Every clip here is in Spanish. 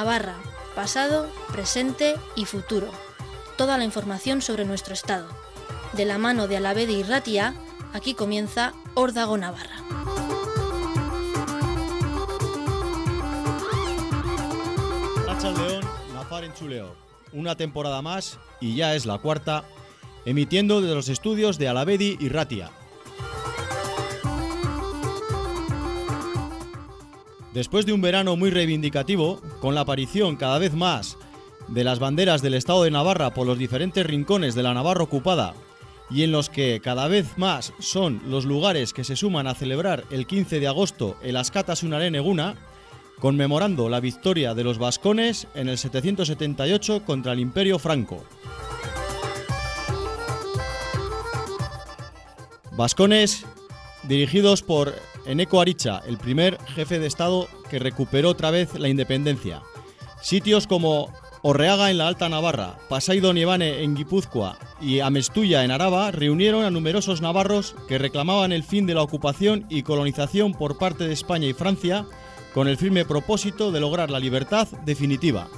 Navarra, pasado, presente y futuro. Toda la información sobre nuestro estado. De la mano de Alavede y Ratia, aquí comienza Órdago Navarra. León, Nafar en Chuleo. Una temporada más y ya es la cuarta, emitiendo desde los estudios de Alavedi y Ratia. Después de un verano muy reivindicativo, con la aparición cada vez más de las banderas del Estado de Navarra por los diferentes rincones de la Navarra ocupada y en los que cada vez más son los lugares que se suman a celebrar el 15 de agosto el Ascata Sunaren Eguna, conmemorando la victoria de los vascones en el 778 contra el Imperio Franco. Vascones dirigidos por Eneco Aricha, el primer jefe de Estado que recuperó otra vez la independencia. Sitios como Orreaga en la Alta Navarra, Pasaido Nievane en Guipúzcoa y Amestuya en Araba reunieron a numerosos navarros que reclamaban el fin de la ocupación y colonización por parte de España y Francia con el firme propósito de lograr la libertad definitiva.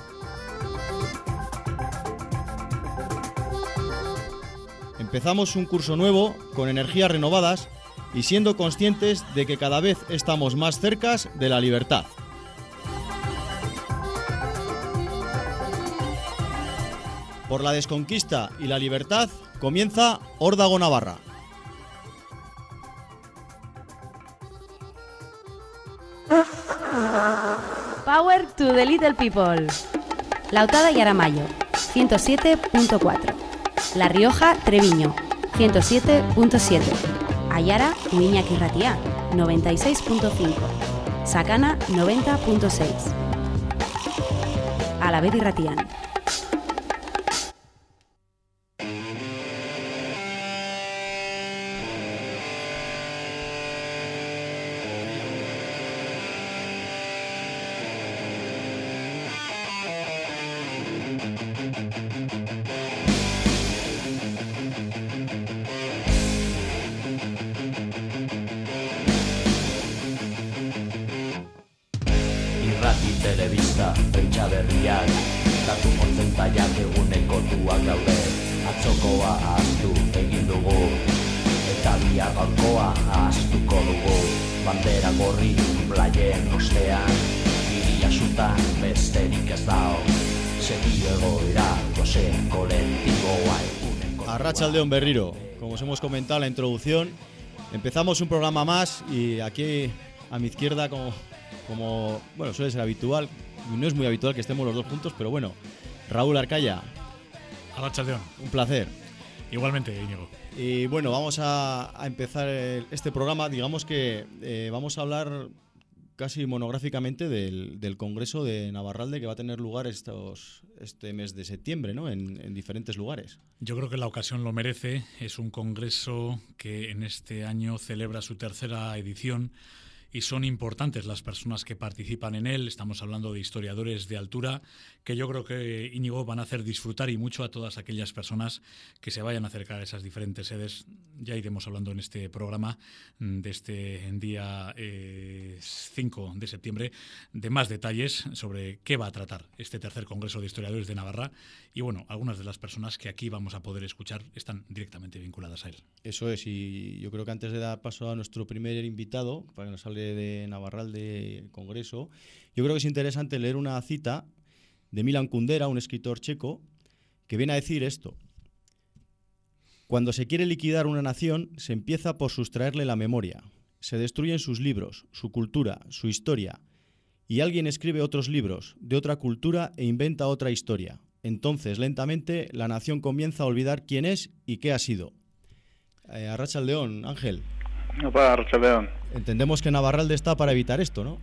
Empezamos un curso nuevo con energías renovadas y siendo conscientes de que cada vez estamos más cerca de la libertad. Por la desconquista y la libertad comienza Órdago Navarra. Power to the Little People. Lautada y Aramayo, 107.4. La Rioja, Treviño, 107.7. Ayara y Iñaki Ratia, 96.5. Sacana, 90.6. Alaved y Arrachaldeón Berriro, como os hemos comentado en la introducción, empezamos un programa más y aquí a mi izquierda, como, como bueno, suele ser habitual, no es muy habitual que estemos los dos juntos, pero bueno, Raúl Arcaya, Arrachaldeón. un placer. Igualmente, Íñigo. Y bueno, vamos a, a empezar el- este programa. Digamos que eh, vamos a hablar casi monográficamente del, del Congreso de Navarralde que va a tener lugar estos, este mes de septiembre, ¿no? En, en diferentes lugares. Yo creo que la ocasión lo merece. Es un congreso que en este año celebra su tercera edición y son importantes las personas que participan en él. Estamos hablando de historiadores de altura que yo creo que Íñigo van a hacer disfrutar y mucho a todas aquellas personas que se vayan a acercar a esas diferentes sedes. Ya iremos hablando en este programa de este día eh, 5 de septiembre de más detalles sobre qué va a tratar este tercer Congreso de Historiadores de Navarra y bueno, algunas de las personas que aquí vamos a poder escuchar están directamente vinculadas a él. Eso es, y yo creo que antes de dar paso a nuestro primer invitado, para que nos hable de Navarralde Congreso, yo creo que es interesante leer una cita de Milan Kundera, un escritor checo, que viene a decir esto. Cuando se quiere liquidar una nación, se empieza por sustraerle la memoria. Se destruyen sus libros, su cultura, su historia. Y alguien escribe otros libros, de otra cultura, e inventa otra historia. Entonces, lentamente, la nación comienza a olvidar quién es y qué ha sido. Eh, Arracha el León, Ángel. No para Arrachaldeón. Entendemos que Navarralde está para evitar esto, ¿no?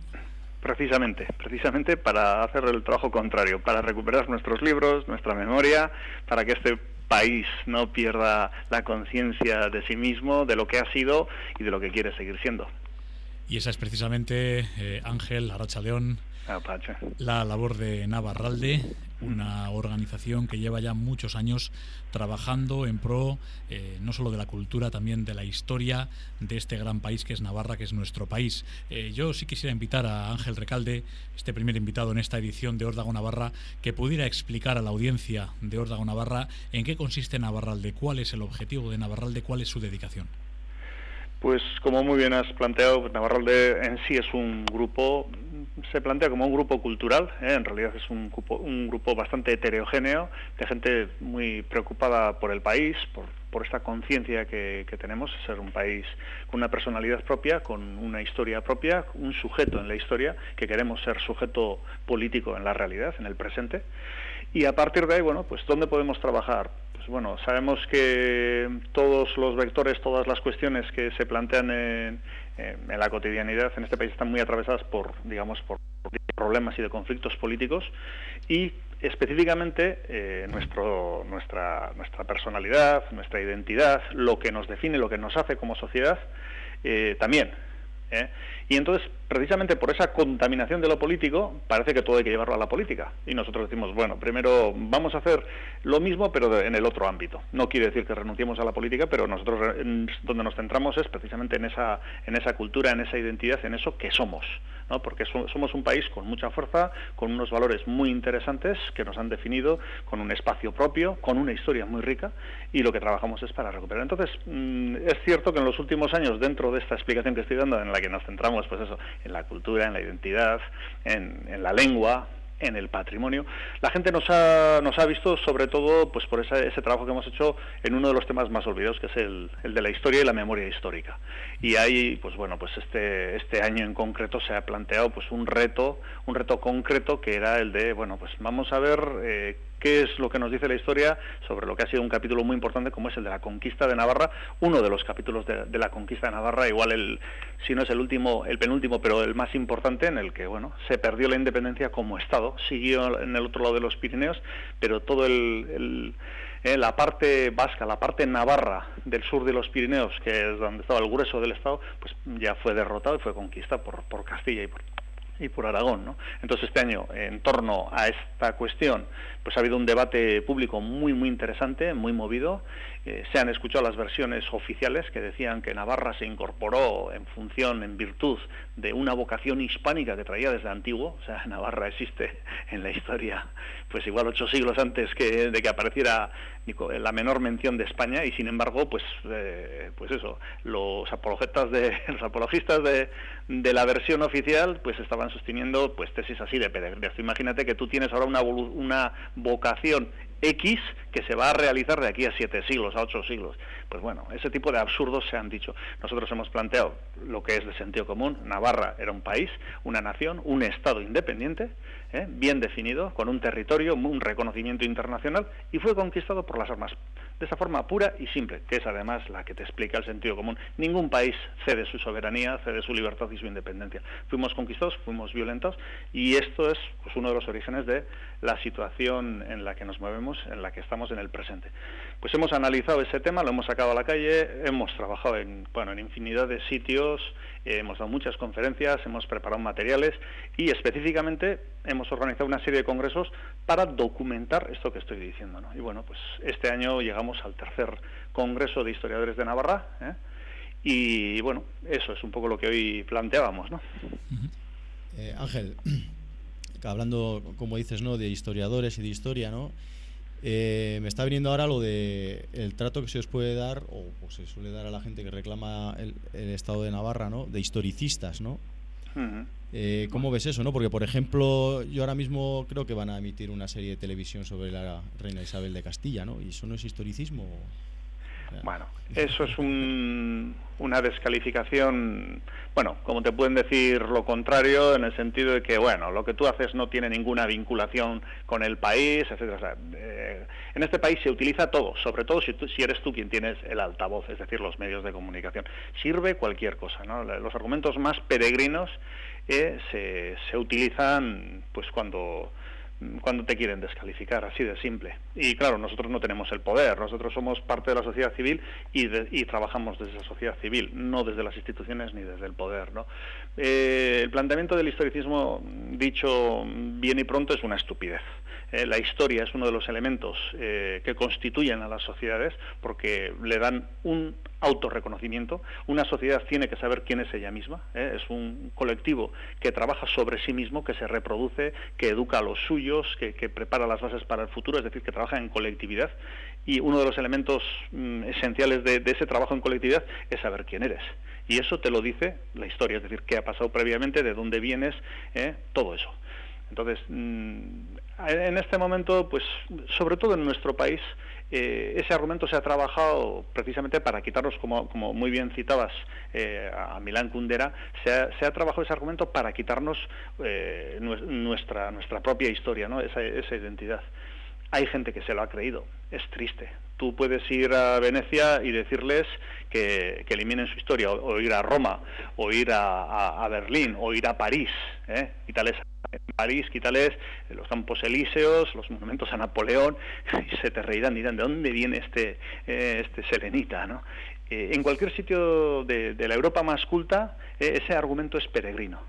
Precisamente, precisamente para hacer el trabajo contrario, para recuperar nuestros libros, nuestra memoria, para que este país no pierda la conciencia de sí mismo, de lo que ha sido y de lo que quiere seguir siendo. Y esa es precisamente, eh, Ángel Aracha León, la labor de Navarralde, una organización que lleva ya muchos años trabajando en pro eh, no solo de la cultura, también de la historia de este gran país que es Navarra, que es nuestro país. Eh, yo sí quisiera invitar a Ángel Recalde, este primer invitado en esta edición de Órdago Navarra, que pudiera explicar a la audiencia de Órdago Navarra en qué consiste Navarralde, cuál es el objetivo de Navarralde, cuál es su dedicación. Pues como muy bien has planteado, Navarralde en sí es un grupo se plantea como un grupo cultural, ¿eh? en realidad es un grupo, bastante heterogéneo, de gente muy preocupada por el país, por, por esta conciencia que, que, tenemos, ser un país con una personalidad propia, con una historia propia, un sujeto en la historia, que queremos ser sujeto político en la realidad, en el presente. Y a partir de ahí, bueno, pues ¿dónde podemos trabajar? Pues bueno, sabemos que todos los vectores, todas las cuestiones que se plantean en, la cotidianidad en este país están muy atravesadas por, digamos, por problemas y de conflictos políticos y específicamente eh, nuestra personalidad, nuestra identidad, lo que nos define, lo que nos hace como sociedad, eh, también. ¿eh? Y entonces, precisamente por esa contaminación de lo político, parece que todo hay que llevarlo a la política. Y nosotros decimos, bueno, primero vamos a hacer lo mismo, pero en el otro ámbito. No quiere decir que renunciemos a la política, pero nosotros donde nos centramos es precisamente en esa, en esa cultura, en esa identidad, en eso que somos. ¿no? Porque somos un país con mucha fuerza, con unos valores muy interesantes que nos han definido, con un espacio propio, con una historia muy rica, y lo que trabajamos es para recuperar. Entonces, mm, es cierto que en los últimos años, dentro de esta explicación que estoy dando, en la que nos centramos pues eso, en la cultura, en la identidad, en, la lengua, en el patrimonio. La gente nos ha, nos ha visto sobre todo pues por ese, ese, trabajo que hemos hecho en uno de los temas más olvidados, que es el, el, de la historia y la memoria histórica. Y ahí, pues bueno, pues este, este año en concreto se ha planteado pues un reto, un reto concreto que era el de, bueno, pues vamos a ver eh, qué es lo que nos dice la historia sobre lo que ha sido un capítulo muy importante como es el de la conquista de Navarra, uno de los capítulos de, la conquista de Navarra, igual el, si no es el último, el penúltimo, pero el más importante en el que bueno se perdió la independencia como Estado, siguió en el otro lado de los Pirineos, pero todo el eh, la parte vasca, la parte navarra del sur de los Pirineos, que es donde estaba el grueso del Estado, pues ya fue derrotado y fue conquista por, por Castilla y por, y por Aragón. ¿no? Entonces este año, en torno a esta cuestión, pues ha habido un debate público muy, muy interesante, muy movido. Se han escuchado las versiones oficiales que decían que Navarra se incorporó en función, en virtud de una vocación hispánica que traía desde antiguo. O sea, Navarra existe en la historia, pues igual ocho siglos antes que, de que apareciera la menor mención de España y sin embargo, pues, eh, pues eso, los apologetas de, los apologistas de, la versión oficial, pues estaban sosteniendo pues tesis así de peregrinación. Imagínate que tú tienes ahora una vocación X que se va a realizar de aquí a siete siglos, a ocho siglos. Pues bueno, ese tipo de absurdos se han dicho. Nosotros hemos planteado lo que es de sentido común. Navarra era un país, una nación, un Estado independiente, ¿eh? bien definido, con un territorio, un reconocimiento internacional, y fue conquistado por las armas. De esa forma pura y simple, que es además la que te explica el sentido común. Ningún país cede su soberanía, cede su libertad y su independencia. Fuimos conquistados, fuimos violentos, y esto es pues, uno de los orígenes de la situación en la que nos movemos, en la que estamos en el presente. Pues hemos analizado ese tema, lo hemos sacado a la calle, hemos trabajado en, bueno, en infinidad de sitios, eh, hemos dado muchas conferencias, hemos preparado materiales y específicamente hemos organizado una serie de congresos para documentar esto que estoy diciendo. ¿no? Y bueno, pues este año llegamos al tercer Congreso de Historiadores de Navarra ¿eh? y bueno, eso es un poco lo que hoy planteábamos. ¿no? Eh, Ángel, hablando, como dices, ¿no? de historiadores y de historia, ¿no? Eh, me está viniendo ahora lo de el trato que se os puede dar o se suele dar a la gente que reclama el, el Estado de Navarra, ¿no? De historicistas, ¿no? Uh -huh. eh, ¿Cómo ves eso, no? Porque por ejemplo, yo ahora mismo creo que van a emitir una serie de televisión sobre la reina Isabel de Castilla, ¿no? ¿Y eso no es historicismo? Bueno, eso es un, una descalificación, bueno, como te pueden decir lo contrario, en el sentido de que, bueno, lo que tú haces no tiene ninguna vinculación con el país, etcétera. O sea, eh, en este país se utiliza todo, sobre todo si, tú, si eres tú quien tienes el altavoz, es decir, los medios de comunicación. Sirve cualquier cosa, ¿no? Los argumentos más peregrinos eh, se, se utilizan, pues, cuando cuando te quieren descalificar, así de simple. Y claro, nosotros no tenemos el poder, nosotros somos parte de la sociedad civil y, y trabajamos desde esa sociedad civil, no desde las instituciones ni desde el poder. ¿no? Eh, el planteamiento del historicismo, dicho bien y pronto, es una estupidez. Eh, la historia es uno de los elementos eh, que constituyen a las sociedades porque le dan un autorreconocimiento. Una sociedad tiene que saber quién es ella misma. ¿eh? Es un colectivo que trabaja sobre sí mismo, que se reproduce, que educa a los suyos, que, prepara las bases para el futuro, es decir, que trabaja en colectividad. Y uno de los elementos mm, esenciales de, ese trabajo en colectividad es saber quién eres. Y eso te lo dice la historia, es decir, qué ha pasado previamente, de dónde vienes, todo eso. Entonces, mm, en este momento, pues sobre todo en nuestro país, eh, ese argumento se ha trabajado precisamente para quitarnos, como, como muy bien citabas eh, a Milán Kundera, se ha, trabajado ese argumento para quitarnos eh, nuestra, nuestra propia historia, ¿no? esa, esa identidad. Hay gente que se lo ha creído, es triste. Tú puedes ir a Venecia y decirles que, eliminen su historia, o, ir a Roma, o ir a, Berlín, o ir a París, ¿eh? y tal es en París, quítales los campos elíseos, los monumentos a Napoleón, y se te reirán, dirán, ¿de dónde viene este, eh, este selenita? ¿no? Eh, en cualquier sitio de, la Europa más culta, eh, ese argumento es peregrino,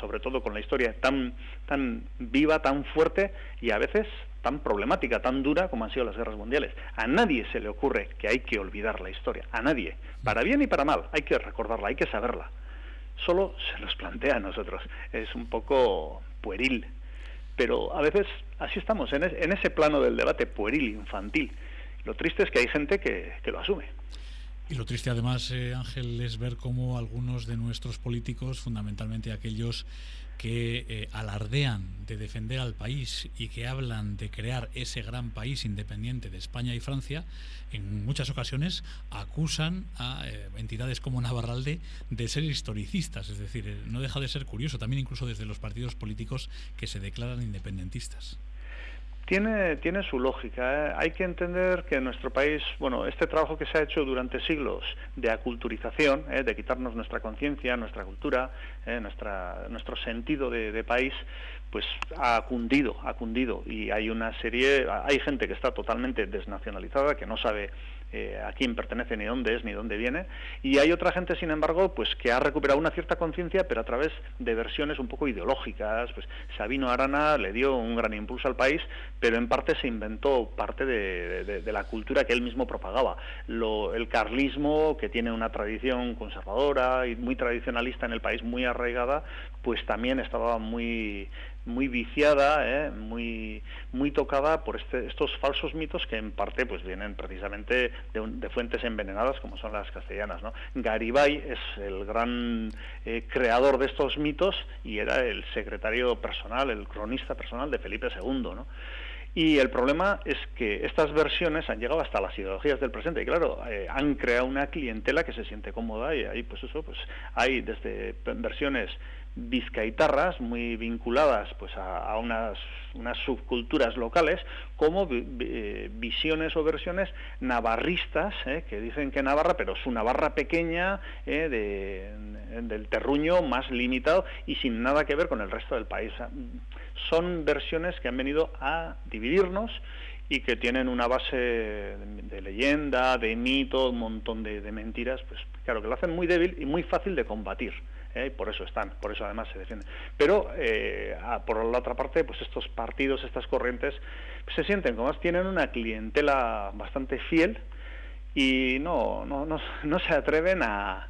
sobre todo con la historia tan, tan viva, tan fuerte y a veces tan problemática, tan dura como han sido las guerras mundiales. A nadie se le ocurre que hay que olvidar la historia, a nadie, para bien y para mal, hay que recordarla, hay que saberla. Solo se nos plantea a nosotros. Es un poco pueril. Pero a veces así estamos, en, ese plano del debate pueril, infantil. Lo triste es que hay gente que, lo asume. Y lo triste además, eh, Ángel, es ver cómo algunos de nuestros políticos, fundamentalmente aquellos que eh, alardean de defender al país y que hablan de crear ese gran país independiente de España y Francia, en muchas ocasiones acusan a eh, entidades como Navarralde de ser historicistas. Es decir, eh, no deja de ser curioso, también incluso desde los partidos políticos que se declaran independentistas. Tiene, tiene su lógica. ¿eh? Hay que entender que en nuestro país, bueno, este trabajo que se ha hecho durante siglos de aculturización, ¿eh? de quitarnos nuestra conciencia, nuestra cultura, ¿eh? nuestra, nuestro sentido de, de, país, pues ha cundido, ha cundido. Y hay una serie, hay gente que está totalmente desnacionalizada, que no sabe eh, a quién pertenece, ni dónde es, ni dónde viene. Y hay otra gente, sin embargo, pues que ha recuperado una cierta conciencia, pero a través de versiones un poco ideológicas. Pues Sabino Arana le dio un gran impulso al país, pero en parte se inventó parte de, la cultura que él mismo propagaba. el carlismo, que tiene una tradición conservadora y muy tradicionalista en el país, muy arraigada, pues también estaba muy muy viciada, ¿eh? muy, muy tocada por este, estos falsos mitos que en parte pues vienen precisamente de, fuentes envenenadas como son las castellanas. ¿no? Garibay es el gran eh, creador de estos mitos y era el secretario personal, el cronista personal de Felipe II. ¿no? Y el problema es que estas versiones han llegado hasta las ideologías del presente y claro, eh, han creado una clientela que se siente cómoda y ahí pues eso, pues hay desde versiones vizcaitarras muy vinculadas pues a, unas, unas, subculturas locales como eh, visiones o versiones navarristas eh, que dicen que Navarra pero una Navarra pequeña eh, de, del terruño más limitado y sin nada que ver con el resto del país son versiones que han venido a dividirnos y que tienen una base de, leyenda, de mito, un montón de, de mentiras, pues claro, que lo hacen muy débil y muy fácil de combatir. ¿Eh? y por eso están, por eso además se defienden. Pero eh, por la otra parte, pues estos partidos, estas corrientes, se sienten como más tienen una clientela bastante fiel y no, no, no, no se atreven a,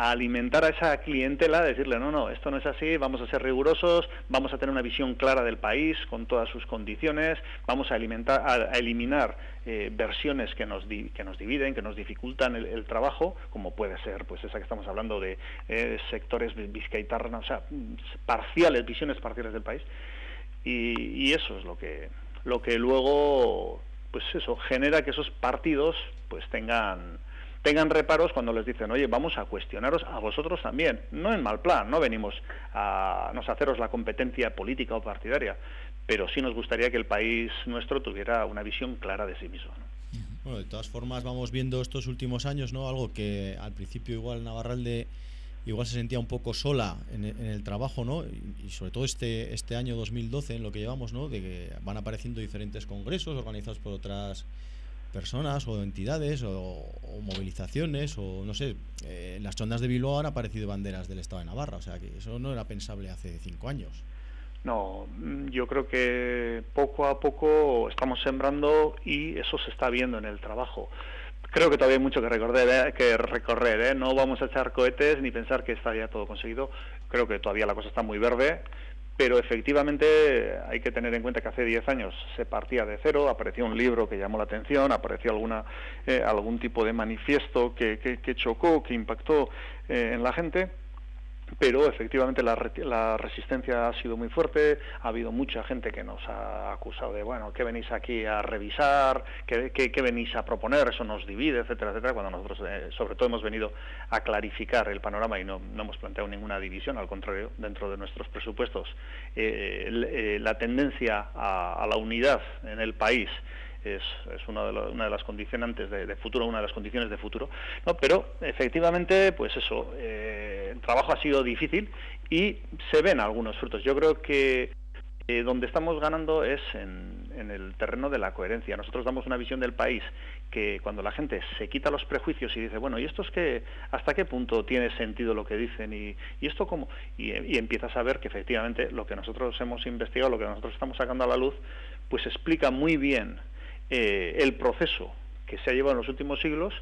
a alimentar a esa clientela, decirle, no, no, esto no es así, vamos a ser rigurosos, vamos a tener una visión clara del país con todas sus condiciones, vamos a, alimentar, a, eliminar eh, versiones que nos, que nos dividen, que nos dificultan el, trabajo, como puede ser pues esa que estamos hablando de eh, sectores vizcaitarras, o sea, parciales, visiones parciales del país, y, y eso es lo que, lo que luego, pues eso, genera que esos partidos pues tengan tengan reparos cuando les dicen, oye, vamos a cuestionaros a vosotros también, no en mal plan, no venimos a, nos haceros la competencia política o partidaria, pero sí nos gustaría que el país nuestro tuviera una visión clara de sí mismo. Bueno, de todas formas vamos viendo estos últimos años, ¿no? Algo que al principio igual Navarralde igual se sentía un poco sola en, el trabajo, ¿no? Y, sobre todo este, este año 2012, en lo que llevamos, ¿no? De que van apareciendo diferentes congresos organizados por otras personas o entidades o, movilizaciones o no sé, eh, en las chondas de Bilbao han aparecido banderas del Estado de Navarra, o sea que eso no era pensable hace cinco años. No, mm, yo creo que poco a poco estamos sembrando y eso se está viendo en el trabajo. Creo que todavía hay mucho que recorrer, ¿eh? que recorrer, ¿eh? no vamos a echar cohetes ni pensar que está ya todo conseguido. Creo que todavía la cosa está muy verde, pero efectivamente hay que tener en cuenta que hace 10 años se partía de cero, apareció un libro que llamó la atención, apareció eh, algún tipo de manifiesto que, que chocó, que impactó en la gente pero efectivamente la, resistencia ha sido muy fuerte, ha habido mucha gente que nos ha acusado de, bueno, ¿qué venís aquí a revisar? ¿Qué, venís a proponer? Eso nos divide, etcétera, etcétera, cuando nosotros eh, sobre todo hemos venido a clarificar el panorama y no, hemos planteado ninguna división, al contrario, dentro de nuestros presupuestos, eh, eh, la tendencia a la unidad en el país, es, una, de una, de las condicionantes de, futuro, una de las condiciones de futuro. ¿no? Pero efectivamente, pues eso, eh, el trabajo ha sido difícil y se ven algunos frutos. Yo creo que eh, donde estamos ganando es en, el terreno de la coherencia. Nosotros damos una visión del país que cuando la gente se quita los prejuicios y dice, bueno, ¿y esto es que hasta qué punto tiene sentido lo que dicen? ¿Y, esto cómo? Y, y empiezas a ver que efectivamente lo que nosotros hemos investigado, lo que nosotros estamos sacando a la luz, pues explica muy bien eh, el proceso que se ha llevado en los últimos siglos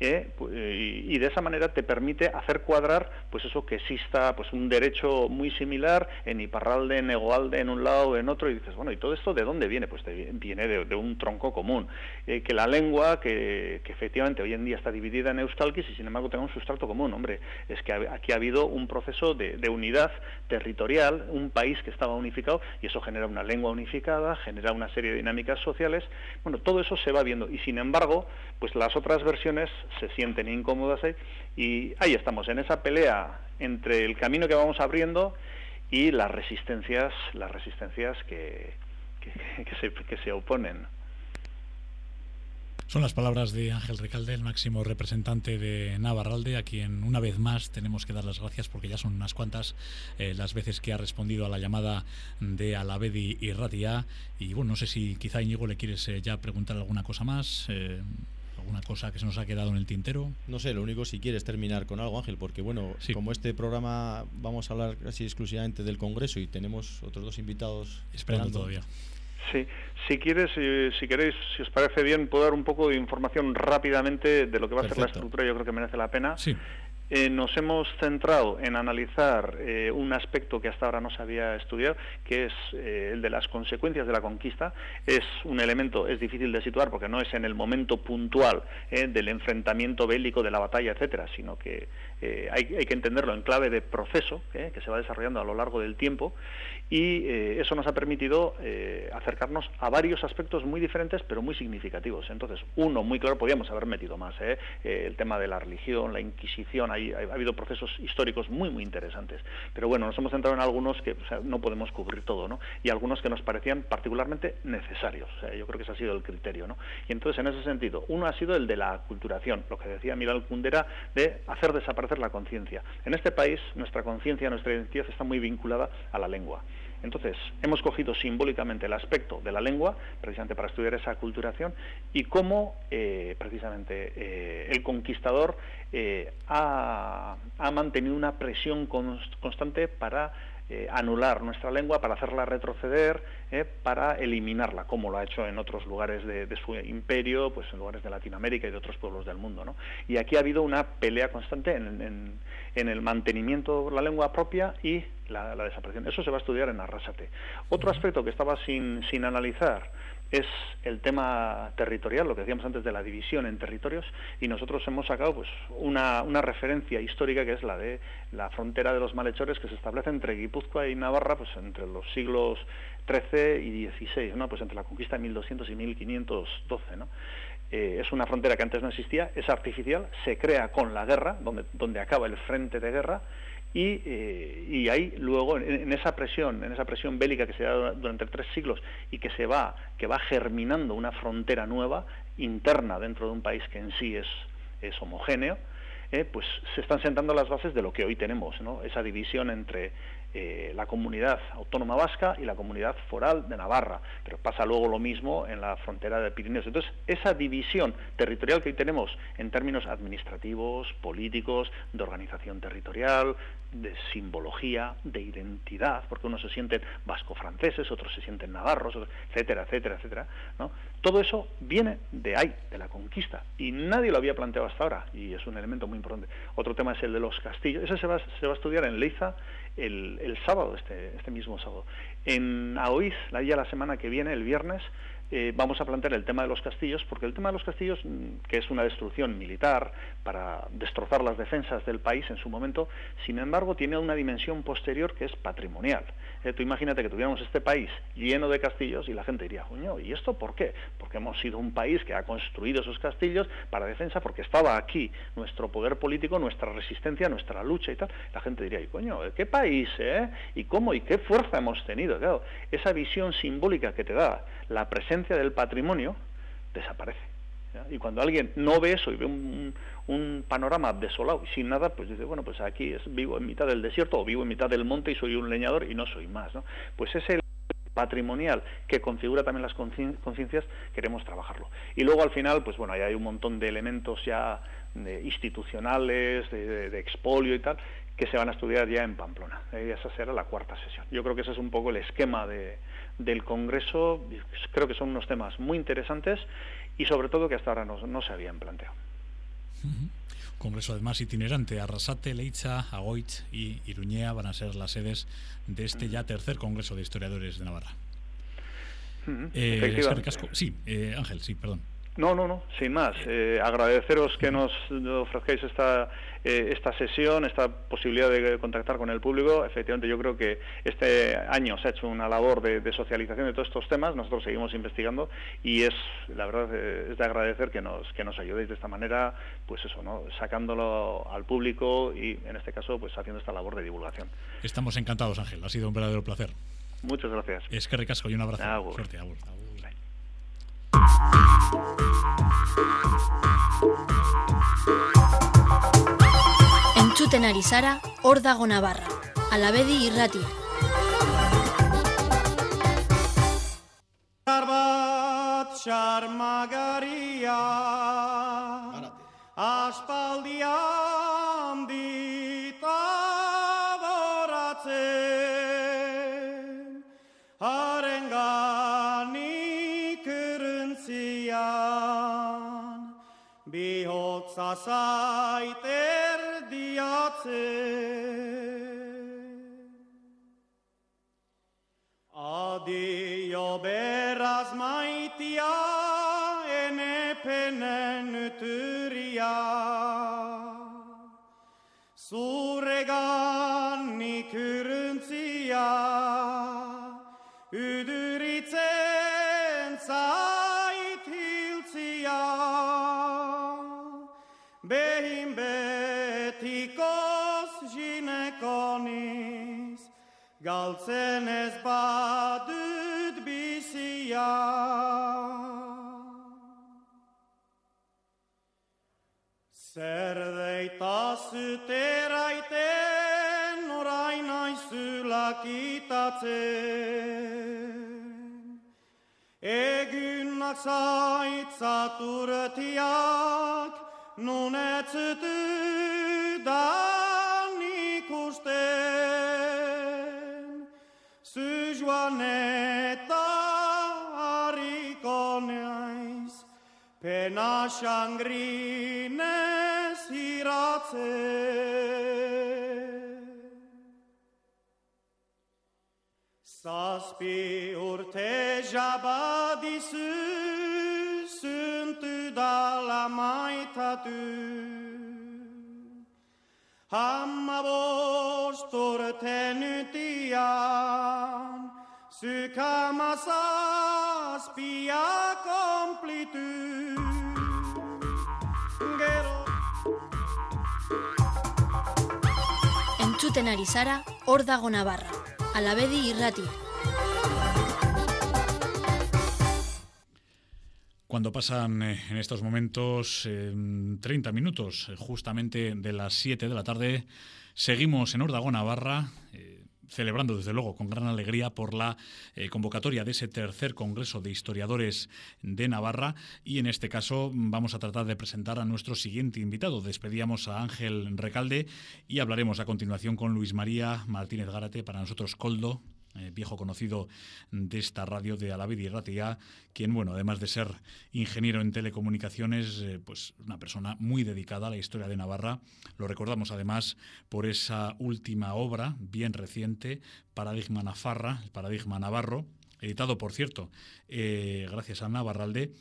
¿eh? y de esa manera te permite hacer cuadrar pues eso que exista pues un derecho muy similar en Iparralde, en Egoalde, en un lado en otro y dices bueno y todo esto de dónde viene pues viene de, un tronco común. Eh, que la lengua que, efectivamente hoy en día está dividida en euskalquis y sin embargo tenga un sustrato común hombre. Es que aquí ha habido un proceso de, unidad territorial un país que estaba unificado y eso genera una lengua unificada genera una serie de dinámicas sociales. Bueno todo eso se va viendo y sin embargo pues las otras versiones se sienten incómodas y ahí estamos, en esa pelea entre el camino que vamos abriendo y las resistencias, las resistencias que, que, se, oponen. Son las palabras de Ángel Recalde, el máximo representante de Navarralde, a quien una vez más tenemos que dar las gracias porque ya son unas cuantas eh, las veces que ha respondido a la llamada de Alavedi y Ratia. Y bueno, no sé si quizá Íñigo le quieres eh, ya preguntar alguna cosa más. Eh, ¿Alguna cosa que se nos ha quedado en el tintero? No sé, lo único si quieres terminar con algo, Ángel, porque bueno, como este programa vamos a hablar casi exclusivamente del Congreso y tenemos otros dos invitados esperando todavía. Sí, si quieres, si, queréis, si os parece bien, puedo dar un poco de información rápidamente de lo que va a ser la estructura, yo creo que merece la pena. Sí. Eh, nos hemos centrado en analizar eh, un aspecto que hasta ahora no se había estudiado, que es eh, el de las consecuencias de la conquista. Es un elemento, es difícil de situar porque no es en el momento puntual del enfrentamiento bélico, de la batalla, etcétera, sino que hay, que entenderlo en clave de proceso que se va desarrollando a lo largo del tiempo y eso nos ha permitido acercarnos a varios aspectos muy diferentes pero muy significativos. Entonces, uno muy claro, podíamos haber metido más, el tema de la religión, la Inquisición, ha habido procesos históricos muy, muy interesantes. Pero bueno, nos hemos centrado en algunos que no podemos cubrir todo, ¿no? Y algunos que nos parecían particularmente necesarios. Yo creo que ese ha sido el criterio, ¿no? Y entonces, en ese sentido, uno ha sido el de la culturación, lo que decía Miguel Kundera, de hacer desaparecer la conciencia. En este país, nuestra conciencia, nuestra identidad está muy vinculada a la lengua. Entonces, hemos cogido simbólicamente el aspecto de la lengua, precisamente para estudiar esa culturación, y cómo eh, precisamente eh, el conquistador eh, ha, mantenido una presión constante para anular nuestra lengua, para hacerla retroceder, para eliminarla, como lo ha hecho en otros lugares de, su imperio, pues en lugares de Latinoamérica y de otros pueblos del mundo. ¿no? Y aquí ha habido una pelea constante en, en el mantenimiento de la lengua propia y la, desaparición. Eso se va a estudiar en Arrasate. Otro aspecto que estaba sin, sin analizar es el tema territorial, lo que decíamos antes de la división en territorios, y nosotros hemos sacado pues una, una, referencia histórica que es la de la frontera de los malhechores que se establece entre Guipúzcoa y Navarra pues entre los siglos XIII y XVI, ¿no? pues entre la conquista de 1200 y 1512. ¿no? Eh, es una frontera que antes no existía, es artificial, se crea con la guerra, donde, donde acaba el frente de guerra, y, eh, y ahí luego en, esa presión, en esa presión bélica que se da durante tres siglos y que se va, que va germinando una frontera nueva interna dentro de un país que en sí es, homogéneo, eh, pues se están sentando las bases de lo que hoy tenemos, esa división entre eh, la comunidad autónoma vasca y la comunidad foral de Navarra, pero pasa luego lo mismo en la frontera de Pirineos. Entonces, esa división territorial que hoy tenemos en términos administrativos, políticos, de organización territorial, de simbología, de identidad, porque unos se sienten vasco-franceses, otros se sienten navarros, etcétera, etcétera, etcétera, ¿no? Todo eso viene de ahí, de la conquista, y nadie lo había planteado hasta ahora, y es un elemento muy importante. Otro tema es el de los castillos, ese se va, se va a estudiar en Leiza el, el sábado, este, este mismo sábado. En Aoiz, ya la semana que viene, el viernes, eh, vamos a plantear el tema de los castillos, porque el tema de los castillos, mm, que es una destrucción militar para destrozar las defensas del país en su momento, sin embargo tiene una dimensión posterior que es patrimonial. Eh, tú imagínate que tuviéramos este país lleno de castillos y la gente diría, coño, ¿y esto por qué? Porque hemos sido un país que ha construido esos castillos para defensa, porque estaba aquí nuestro poder político, nuestra resistencia, nuestra lucha y tal. La gente diría, ¿y coño, qué país, eh? ¿Y cómo y qué fuerza hemos tenido? Claro, esa visión simbólica que te da la presencia del patrimonio desaparece. Y cuando alguien no ve eso y ve un, un, panorama desolado y sin nada, pues dice, bueno, pues aquí es, vivo en mitad del desierto o vivo en mitad del monte y soy un leñador y no soy más. ¿no? Pues ese patrimonial que configura también las conciencias, queremos trabajarlo. Y luego al final, pues bueno, ahí hay un montón de elementos ya institucionales, de, expolio y tal, que se van a estudiar ya en Pamplona. Y esa será la cuarta sesión. Yo creo que ese es un poco el esquema de, del Congreso. Creo que son unos temas muy interesantes y sobre todo que hasta ahora no, no se habían planteado. Congreso además itinerante. Arrasate, Leiza, Agoitz y Iruñea van a ser las sedes de este ya tercer Congreso de Historiadores de Navarra. Eh, sí, eh, Ángel, sí, perdón. No, no, no, sin más. Eh, agradeceros que nos ofrezcáis esta, eh, esta sesión, esta posibilidad de contactar con el público. Efectivamente, yo creo que este año se ha hecho una labor de, socialización de todos estos temas. Nosotros seguimos investigando y es, la verdad, eh, es de agradecer que nos, que nos ayudéis de esta manera, pues eso, ¿no? Sacándolo al público y, en este caso, pues haciendo esta labor de divulgación. Estamos encantados, Ángel. Ha sido un verdadero placer. Muchas gracias. Es que recasco y un abrazo. Suerte, Entzuten ari zara, hor dago Navarra, alabedi irrati. Bat xarmagaria aspaldian Bazaiter diatze Adio beraz maitia Ene penen uturia Zurega Behin betikos jinekoniz Galtzen ez badut bizia. Zer deita zuteraiten orain aizulak itatzen. Egunak zaitzaturtiak nun etzutu dan ikusten Zu joan eta hariko naiz. Pena xangrinez iratzen. Zazpi urte jabadizu maitatu Hamma bost urte nutian Sykama zazpia komplitu Gero. Entzuten ari zara, hor dago Navarra, alabedi irrati. Cuando pasan eh, en estos momentos 30 minutos eh, justamente de las 7 de la tarde, seguimos en Ordago, Navarra. Eh, celebrando desde luego con gran alegría por la convocatoria de ese tercer Congreso de Historiadores de Navarra y en este caso vamos a tratar de presentar a nuestro siguiente invitado. Despedíamos a Ángel Recalde y hablaremos a continuación con Luis María Martínez Gárate, para nosotros Coldo, eh, viejo conocido de esta radio de Alavedi y Ratia, quien, bueno, además de ser ingeniero en telecomunicaciones, eh, pues una persona muy dedicada a la historia de Navarra. Lo recordamos además por esa última obra, bien reciente, Paradigma Nafarra, el Paradigma Navarro, editado, por cierto, eh, gracias a Navarralde,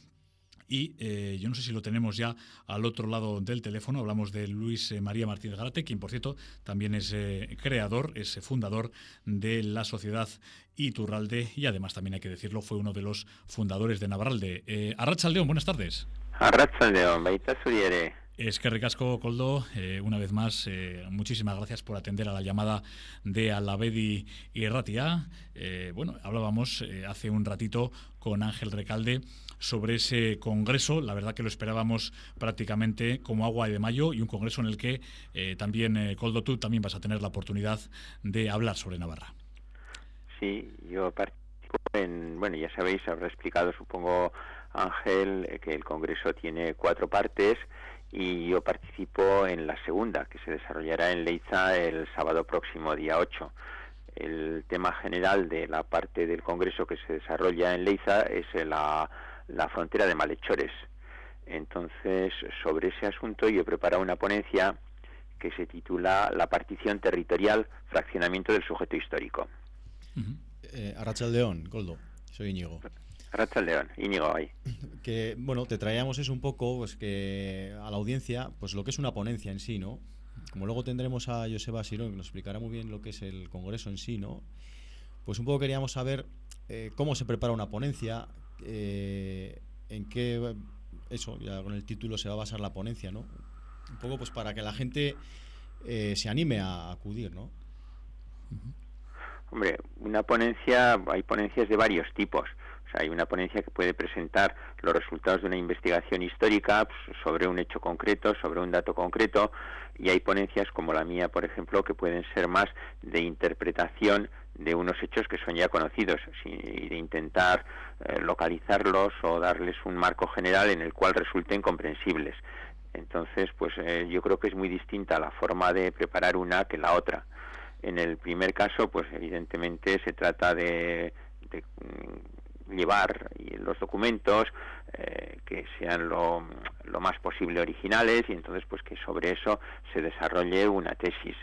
y eh, yo no sé si lo tenemos ya al otro lado del teléfono. Hablamos de Luis eh, María Martínez Garate, quien, por cierto, también es eh, creador, es fundador de la sociedad Iturralde y además, también hay que decirlo, fue uno de los fundadores de Navarralde. Eh, León, buenas tardes. Arrachaldeón, Baita Suriere. Es que ricasco, Coldo, una vez más, muchísimas gracias por atender a la llamada de Alavedi y Ratia. bueno, hablábamos hace un ratito con Ángel Recalde sobre ese congreso. La verdad que lo esperábamos prácticamente como agua de mayo y un congreso en el que eh, también, eh, Coldo, tú también vas a tener la oportunidad de hablar sobre Navarra. Sí, yo participo en, bueno, ya sabéis, habrá explicado, supongo, Ángel, eh, que el congreso tiene cuatro partes y yo participo en la segunda, que se desarrollará en Leiza el sábado próximo, día 8 el tema general de la parte del Congreso que se desarrolla en Leiza es la la frontera de malhechores. Entonces, sobre ese asunto yo he preparado una ponencia que se titula La partición territorial, fraccionamiento del sujeto histórico. Eh, León, Goldo, soy Íñigo. León, Íñigo ahí. Que, bueno, te traíamos eso un poco, pues que a la audiencia, pues lo que es una ponencia en sí, ¿no? Como luego tendremos a Joseba Sirón, que nos explicará muy bien lo que es el Congreso en sí, ¿no? Pues un poco queríamos saber eh, cómo se prepara una ponencia, eh, en qué, eso, ya con el título se va a basar la ponencia, ¿no? Un poco pues para que la gente eh, se anime a acudir, ¿no? Hombre, una ponencia, hay ponencias de varios tipos. Hay una ponencia que puede presentar los resultados de una investigación histórica pues, sobre un hecho concreto, sobre un dato concreto, y hay ponencias como la mía, por ejemplo, que pueden ser más de interpretación de unos hechos que son ya conocidos y de intentar eh, localizarlos o darles un marco general en el cual resulten comprensibles. Entonces, pues eh, yo creo que es muy distinta la forma de preparar una que la otra. En el primer caso, pues evidentemente se trata de, mm, llevar los documentos eh, que sean lo, lo más posible originales y entonces pues que sobre eso se desarrolle una tesis.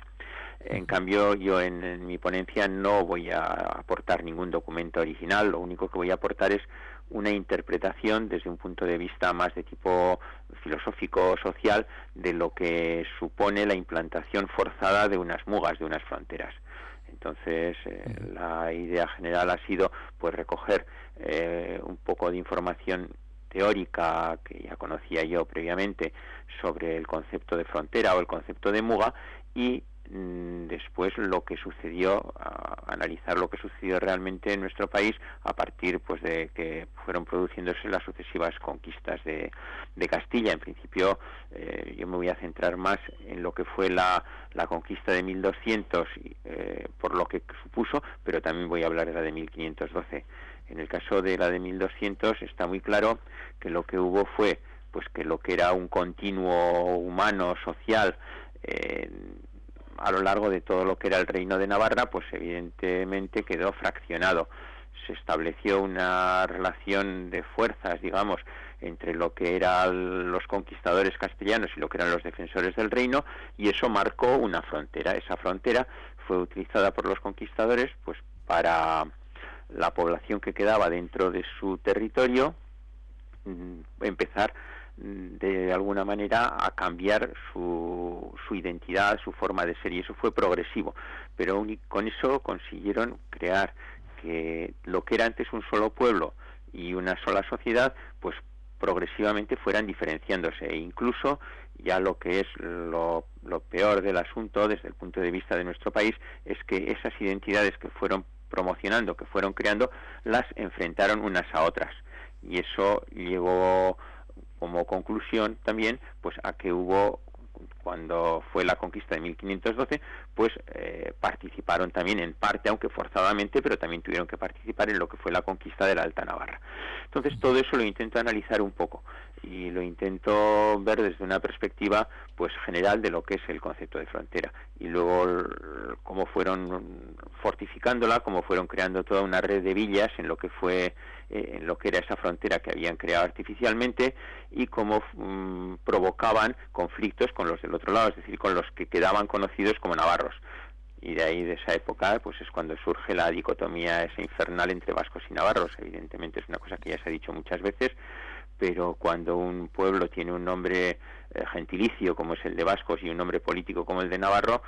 En cambio, yo en, mi ponencia no voy a aportar ningún documento original, lo único que voy a aportar es una interpretación desde un punto de vista más de tipo filosófico social de lo que supone la implantación forzada de unas mugas, de unas fronteras. Entonces, eh, la idea general ha sido pues recoger eh, un poco de información teórica que ya conocía yo previamente sobre el concepto de frontera o el concepto de muga y Mm, después lo que sucedió, analizar lo que sucedió realmente en nuestro país a partir pues de que fueron produciéndose las sucesivas conquistas de, Castilla. En principio eh, yo me voy a centrar más en lo que fue la, conquista de 1200 eh, por lo que supuso, pero también voy a hablar de la de 1512. En el caso de la de 1200 está muy claro que lo que hubo fue pues que lo que era un continuo humano social eh, a lo largo de todo lo que era el reino de Navarra, pues evidentemente quedó fraccionado. Se estableció una relación de fuerzas, digamos, entre lo que eran los conquistadores castellanos y lo que eran los defensores del reino, y eso marcó una frontera. Esa frontera fue utilizada por los conquistadores, pues, para la población que quedaba dentro de su territorio mm, empezar de alguna manera a cambiar su, su identidad, su forma de ser y eso fue progresivo. Pero con eso consiguieron crear que lo que era antes un solo pueblo y una sola sociedad, pues progresivamente fueran diferenciándose e incluso ya lo que es lo peor del asunto desde el punto de vista de nuestro país es que esas identidades que fueron promocionando, que fueron creando, las enfrentaron unas a otras. Y eso llegó como conclusión también pues a que hubo cuando fue la conquista de 1512, pues eh, participaron también en parte, aunque forzadamente, pero también tuvieron que participar en lo que fue la conquista de la Alta Navarra. Entonces todo eso lo intento analizar un poco y lo intento ver desde una perspectiva pues general de lo que es el concepto de frontera y luego cómo fueron fortificándola, cómo fueron creando toda una red de villas en lo que fue eh, en lo que era esa frontera que habían creado artificialmente y cómo mm, provocaban conflictos con los del otro lado, es decir, con los que quedaban conocidos como navarros. Y de ahí, de esa época, pues es cuando surge la dicotomía esa infernal entre vascos y navarros. Evidentemente es una cosa que ya se ha dicho muchas veces, pero cuando un pueblo tiene un nombre eh, gentilicio como es el de vascos y un nombre político como el de Navarro,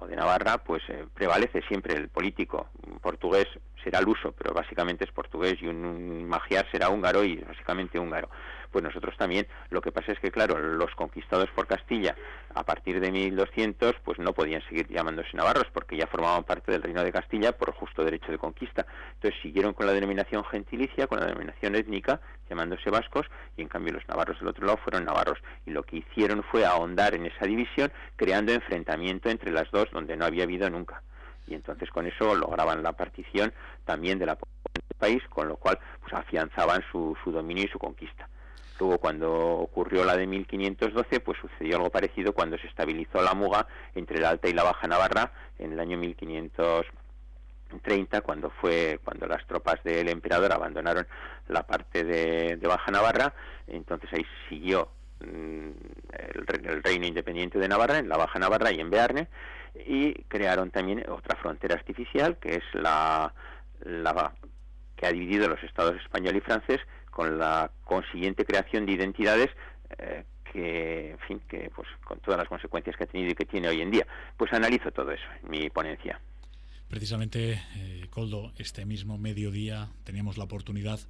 o de Navarra, pues eh, prevalece siempre el político. Un portugués será el uso, pero básicamente es portugués y un, magiar será húngaro y básicamente húngaro. Pues nosotros también, lo que pasa es que, claro, los conquistados por Castilla a partir de 1200, pues no podían seguir llamándose navarros porque ya formaban parte del reino de Castilla por justo derecho de conquista. Entonces siguieron con la denominación gentilicia, con la denominación étnica, llamándose vascos, y en cambio los navarros del otro lado fueron navarros. Y lo que hicieron fue ahondar en esa división, creando enfrentamiento entre las dos donde no había habido nunca y entonces con eso lograban la partición también de la del país, con lo cual pues afianzaban su, su dominio y su conquista. Luego, cuando ocurrió la de 1512, pues sucedió algo parecido cuando se estabilizó la muga entre la Alta y la Baja Navarra en el año 1530, cuando fue cuando las tropas del emperador abandonaron la parte de, Baja Navarra. Entonces ahí siguió mm, el, el, reino independiente de Navarra, en la Baja Navarra y en Bearne, y crearon también otra frontera artificial que es la que ha dividido los estados español y francés con la consiguiente creación de identidades eh, que, en fin, que pues con todas las consecuencias que ha tenido y que tiene hoy en día. Pues analizo todo eso en mi ponencia. Precisamente, eh, Coldo, este mismo mediodía teníamos la oportunidad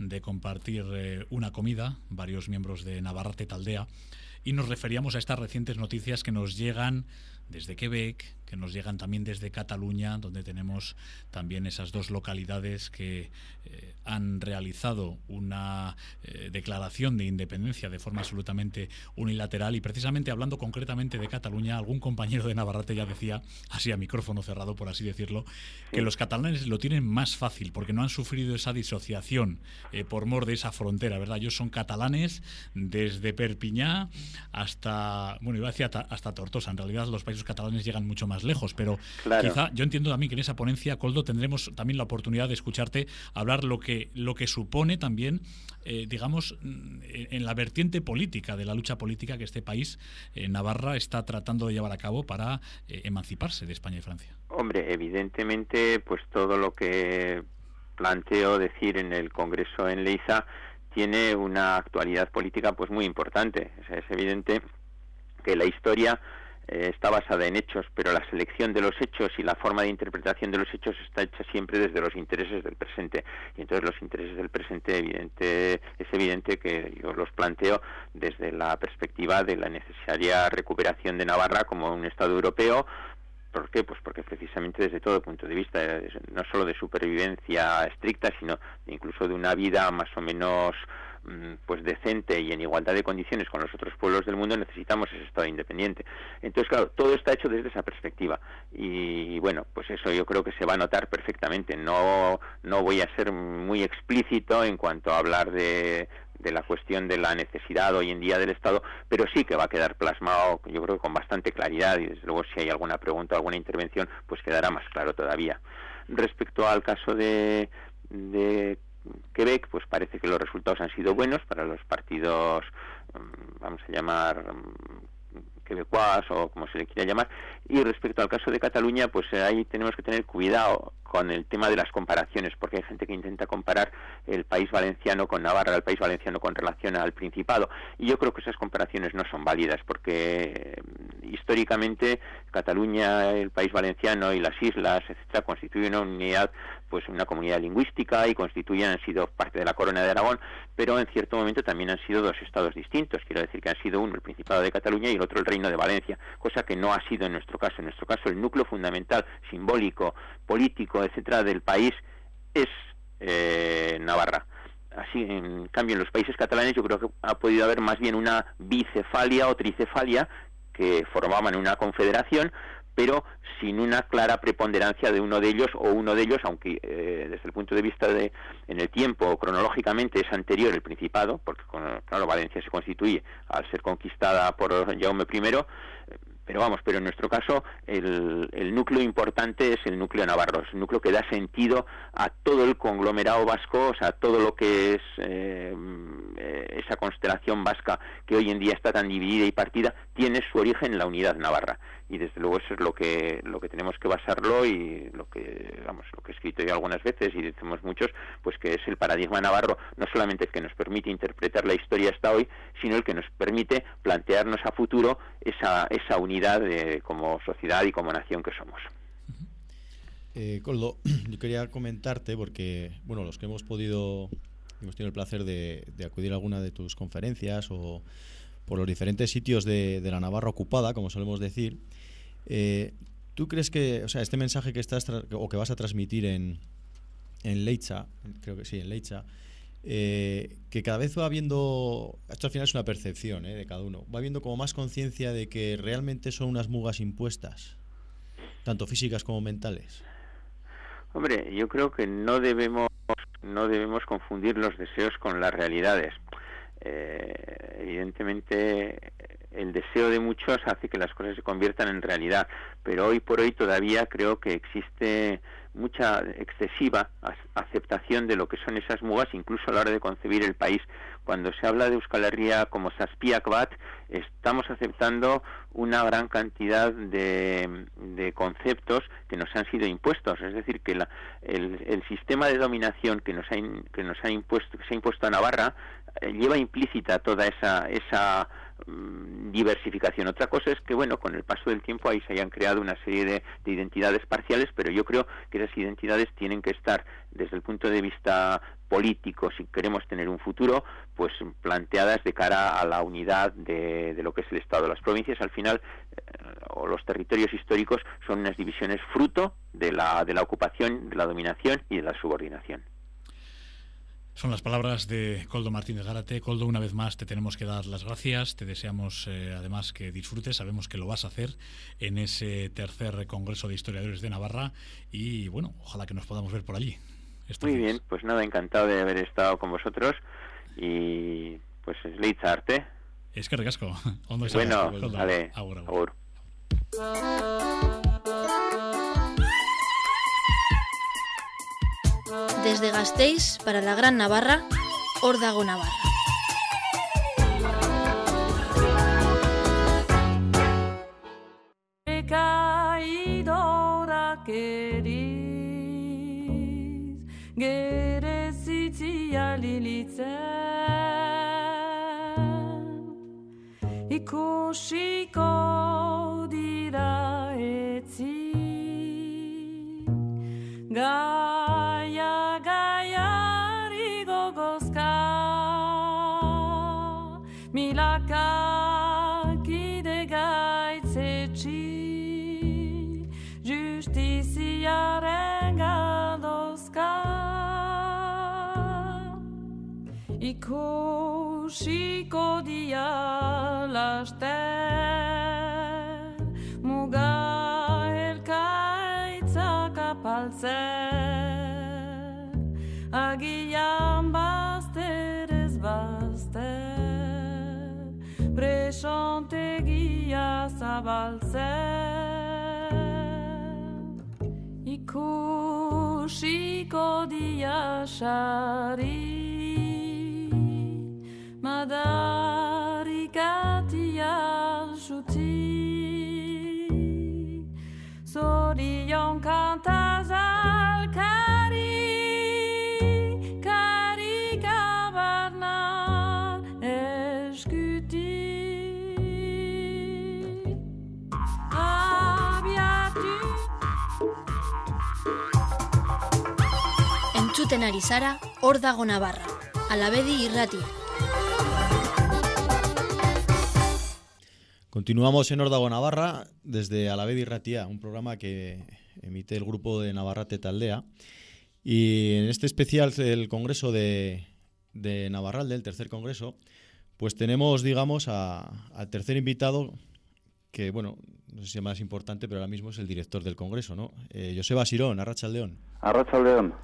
de compartir eh, una comida, varios miembros de Navarrete Taldea, y nos referíamos a estas recientes noticias que nos llegan desde Quebec, que nos llegan también desde Cataluña, donde tenemos también esas dos localidades que eh, han realizado una eh, declaración de independencia de forma absolutamente unilateral. Y precisamente hablando concretamente de Cataluña, algún compañero de Navarrete ya decía, así a micrófono cerrado, por así decirlo, que los catalanes lo tienen más fácil porque no han sufrido esa disociación eh, por mor de esa frontera, ¿verdad? Ellos son catalanes desde Perpiñá hasta, bueno, iba a decir hasta Tortosa. En realidad los países catalanes llegan mucho más lejos, pero quizá yo entiendo también que en esa ponencia, Coldo, tendremos también la oportunidad de escucharte hablar lo que, lo que supone también, eh, digamos, en la vertiente política, de la lucha política que este país, eh, Navarra, está tratando de llevar a cabo para eh, emanciparse de España y Francia. Hombre, evidentemente, pues todo lo que planteo decir en el Congreso en Leiza tiene una actualidad política pues muy importante. es evidente que la historia eh, está basada en hechos, pero la selección de los hechos y la forma de interpretación de los hechos está hecha siempre desde los intereses del presente. Y entonces los intereses del presente evidente, es evidente que yo los planteo desde la perspectiva de la necesaria recuperación de Navarra como un Estado europeo, ¿Por qué? Pues porque precisamente desde todo punto de vista, no solo de supervivencia estricta, sino incluso de una vida más o menos pues decente y en igualdad de condiciones con los otros pueblos del mundo necesitamos ese estado independiente. Entonces claro todo está hecho desde esa perspectiva. Y bueno pues eso yo creo que se va a notar perfectamente. No no voy a ser muy explícito en cuanto a hablar de de la cuestión de la necesidad hoy en día del Estado, pero sí que va a quedar plasmado, yo creo, con bastante claridad y desde luego si hay alguna pregunta alguna intervención, pues quedará más claro todavía. Respecto al caso de, de Quebec, pues parece que los resultados han sido buenos para los partidos, mm, vamos a llamar mm, quebecuas o como se le quiera llamar. Y respecto al caso de Cataluña, pues ahí tenemos que tener cuidado con el tema de las comparaciones, porque hay gente que intenta comparar el país valenciano con Navarra, el país valenciano con relación al Principado. Y yo creo que esas comparaciones no son válidas, porque mm, históricamente Cataluña, el país valenciano y las islas, etcétera, constituyen una unidad pues una comunidad lingüística y constituyen, han sido parte de la corona de Aragón, pero en cierto momento también han sido dos estados distintos. Quiero decir que han sido uno el Principado de Cataluña y el otro el Reino de Valencia, cosa que no ha sido en nuestro caso. En nuestro caso, el núcleo fundamental, simbólico, político, etcétera, del país es eh, Navarra. en cambio en los países catalanes yo creo que ha podido haber más bien una bicefalia o tricefalia que formaban una confederación, pero sin una clara preponderancia de uno de ellos o uno de ellos, aunque eh, desde el punto de vista de en el tiempo cronológicamente es anterior el Principado, porque claro Valencia se constituye al ser conquistada por Jaume I, pero vamos, pero en nuestro caso el, el, núcleo importante es el núcleo navarro, es el núcleo que da sentido a todo el conglomerado vasco, o sea, todo lo que es eh, eh, esa constelación vasca que hoy en día está tan dividida y partida, tiene su origen en la unidad navarra y desde luego eso es lo que lo que tenemos que basarlo y lo que vamos lo que he escrito yo algunas veces y decimos muchos pues que es el paradigma navarro no solamente el que nos permite interpretar la historia hasta hoy sino el que nos permite plantearnos a futuro esa esa unidad de, como sociedad y como nación que somos. Eh, Coldo yo quería comentarte porque bueno los que hemos podido hemos tenido el placer de, de acudir a alguna de tus conferencias o por los diferentes sitios de, de la Navarra ocupada, como solemos decir, eh, ¿Tú crees que, o sea, este mensaje que estás o que vas a transmitir en, en Leicha, creo que sí, en Leicha, eh, que cada vez va viendo, esto al final es una percepción eh, de cada uno, va viendo como más conciencia de que realmente son unas mugas impuestas, tanto físicas como mentales? Hombre, yo creo que no debemos, no debemos confundir los deseos con las realidades. Eh, evidentemente el deseo de muchos hace que las cosas se conviertan en realidad, pero hoy por hoy todavía creo que existe mucha excesiva aceptación de lo que son esas mugas, incluso a la hora de concebir el país. Cuando se habla de Euskal Herria como Saspiakbat, estamos aceptando una gran cantidad de, conceptos que nos han sido impuestos. Es decir, que el, sistema de dominación que nos ha, que nos ha impuesto, que se ha impuesto a Navarra eh, lleva implícita toda esa, esa mm, diversificación. Otra cosa es que, bueno, con el paso del tiempo ahí se hayan creado una serie de, identidades parciales, pero yo creo que esas identidades tienen que estar, desde el punto de vista político, si queremos tener un futuro, pues planteadas de cara a la unidad de, lo que es el Estado. Las provincias, al final, eh, o los territorios históricos, son unas divisiones fruto de la, de la ocupación, de la dominación y de la subordinación. Son las palabras de Coldo Martínez Gárate. Coldo, una vez más te tenemos que dar las gracias. Te deseamos eh, además que disfrutes. Sabemos que lo vas a hacer en ese tercer Congreso de Historiadores de Navarra y bueno, ojalá que nos podamos ver por allí. Muy bien, pues nada, encantado de haber estado con vosotros y pues es arte. Es que recasco. Bueno, vale. Desde Gasteiz para la Gran Navarra, Órdago Navarra. Ikusiko dira etzi ikusiko dia laster. Muga elkaitzak apaltzen agian bazter ez bazter. Presontegia zabaltzen ikusiko dia sari madarikati aljuti Zorion kantaz alkari Kari gabarna eskuti Abiatu Entzuten ari zara, hor dago Navarra, alabedi irratia. Continuamos en Ordago Navarra desde Alavedi Ratia, un programa que emite el grupo de Navarrate Taldea. Y en este especial del Congreso de, de Navarralde, tercer congreso, pues tenemos, digamos, al tercer invitado que, bueno, no sé si es más importante, pero ahora mismo es el director del congreso, ¿no? Eh, Joseba Sirón, Arracha León. Arracha León.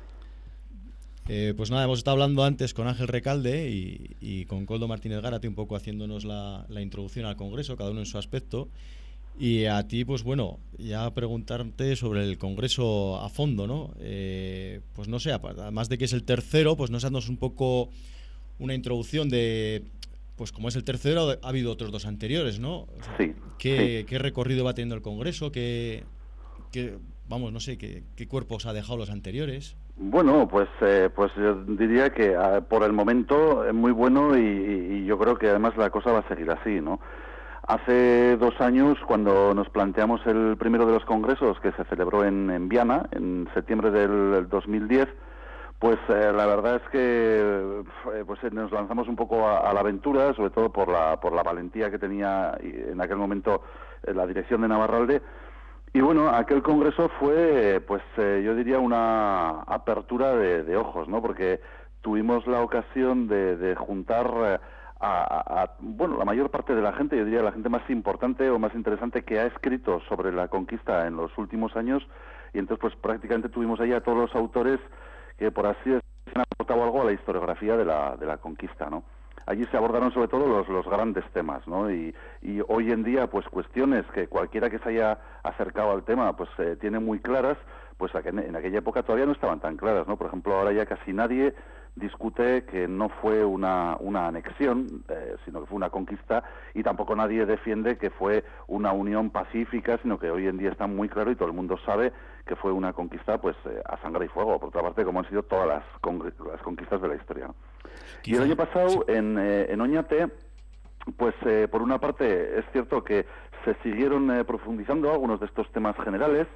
Eh, pues nada, hemos estado hablando antes con Ángel Recalde y, y con Coldo Martínez Gárate, un poco haciéndonos la, la introducción al Congreso, cada uno en su aspecto. Y a ti, pues bueno, ya preguntarte sobre el Congreso a fondo, ¿no? Eh, pues no sé, además de que es el tercero, pues nos haznos un poco una introducción de, pues como es el tercero, ha habido otros dos anteriores, ¿no? O sea, Sí, ¿qué, qué recorrido va teniendo el Congreso? ¿Qué, qué- vamos, no sé, qué, qué cuerpos ha dejado los anteriores? Bueno, pues, eh, pues yo diría que ah, por el momento es muy bueno y, yo creo que además la cosa va a seguir así, ¿no? Hace dos años, cuando nos planteamos el primero de los congresos que se celebró en, Viana, en septiembre del 2010, pues eh, la verdad es que eh, pues eh, nos lanzamos un poco a, a la aventura, sobre todo por la, por la valentía que tenía y, en aquel momento eh, la dirección de Navarralde. Y bueno, aquel congreso fue, pues eh, yo diría una apertura de, ojos, ¿no? Porque tuvimos la ocasión de, de juntar eh, a- a, bueno, la mayor parte de la gente, yo diría la gente más importante o más interesante que ha escrito sobre la conquista en los últimos años. Y entonces, pues prácticamente tuvimos ahí a todos los autores que, por así decirlo, han aportado algo a la historiografía de la, de la conquista, ¿no? Allí se abordaron sobre todo los, los grandes temas, ¿no? Y, y hoy en día, pues cuestiones que cualquiera que se haya acercado al tema, pues eh, tiene muy claras, pues en, aquella época todavía no estaban tan claras, ¿no? Por ejemplo, ahora ya casi nadie discute que no fue una, una anexión, eh, sino que fue una conquista, y tampoco nadie defiende que fue una unión pacífica, sino que hoy en día está muy claro y todo el mundo sabe que fue una conquista pues eh, a sangre y fuego, por otra parte, como han sido todas las, las conquistas de la historia. Y el año pasado, en, eh, en Oñate, pues eh, por una parte es cierto que se siguieron eh, profundizando algunos de estos temas generales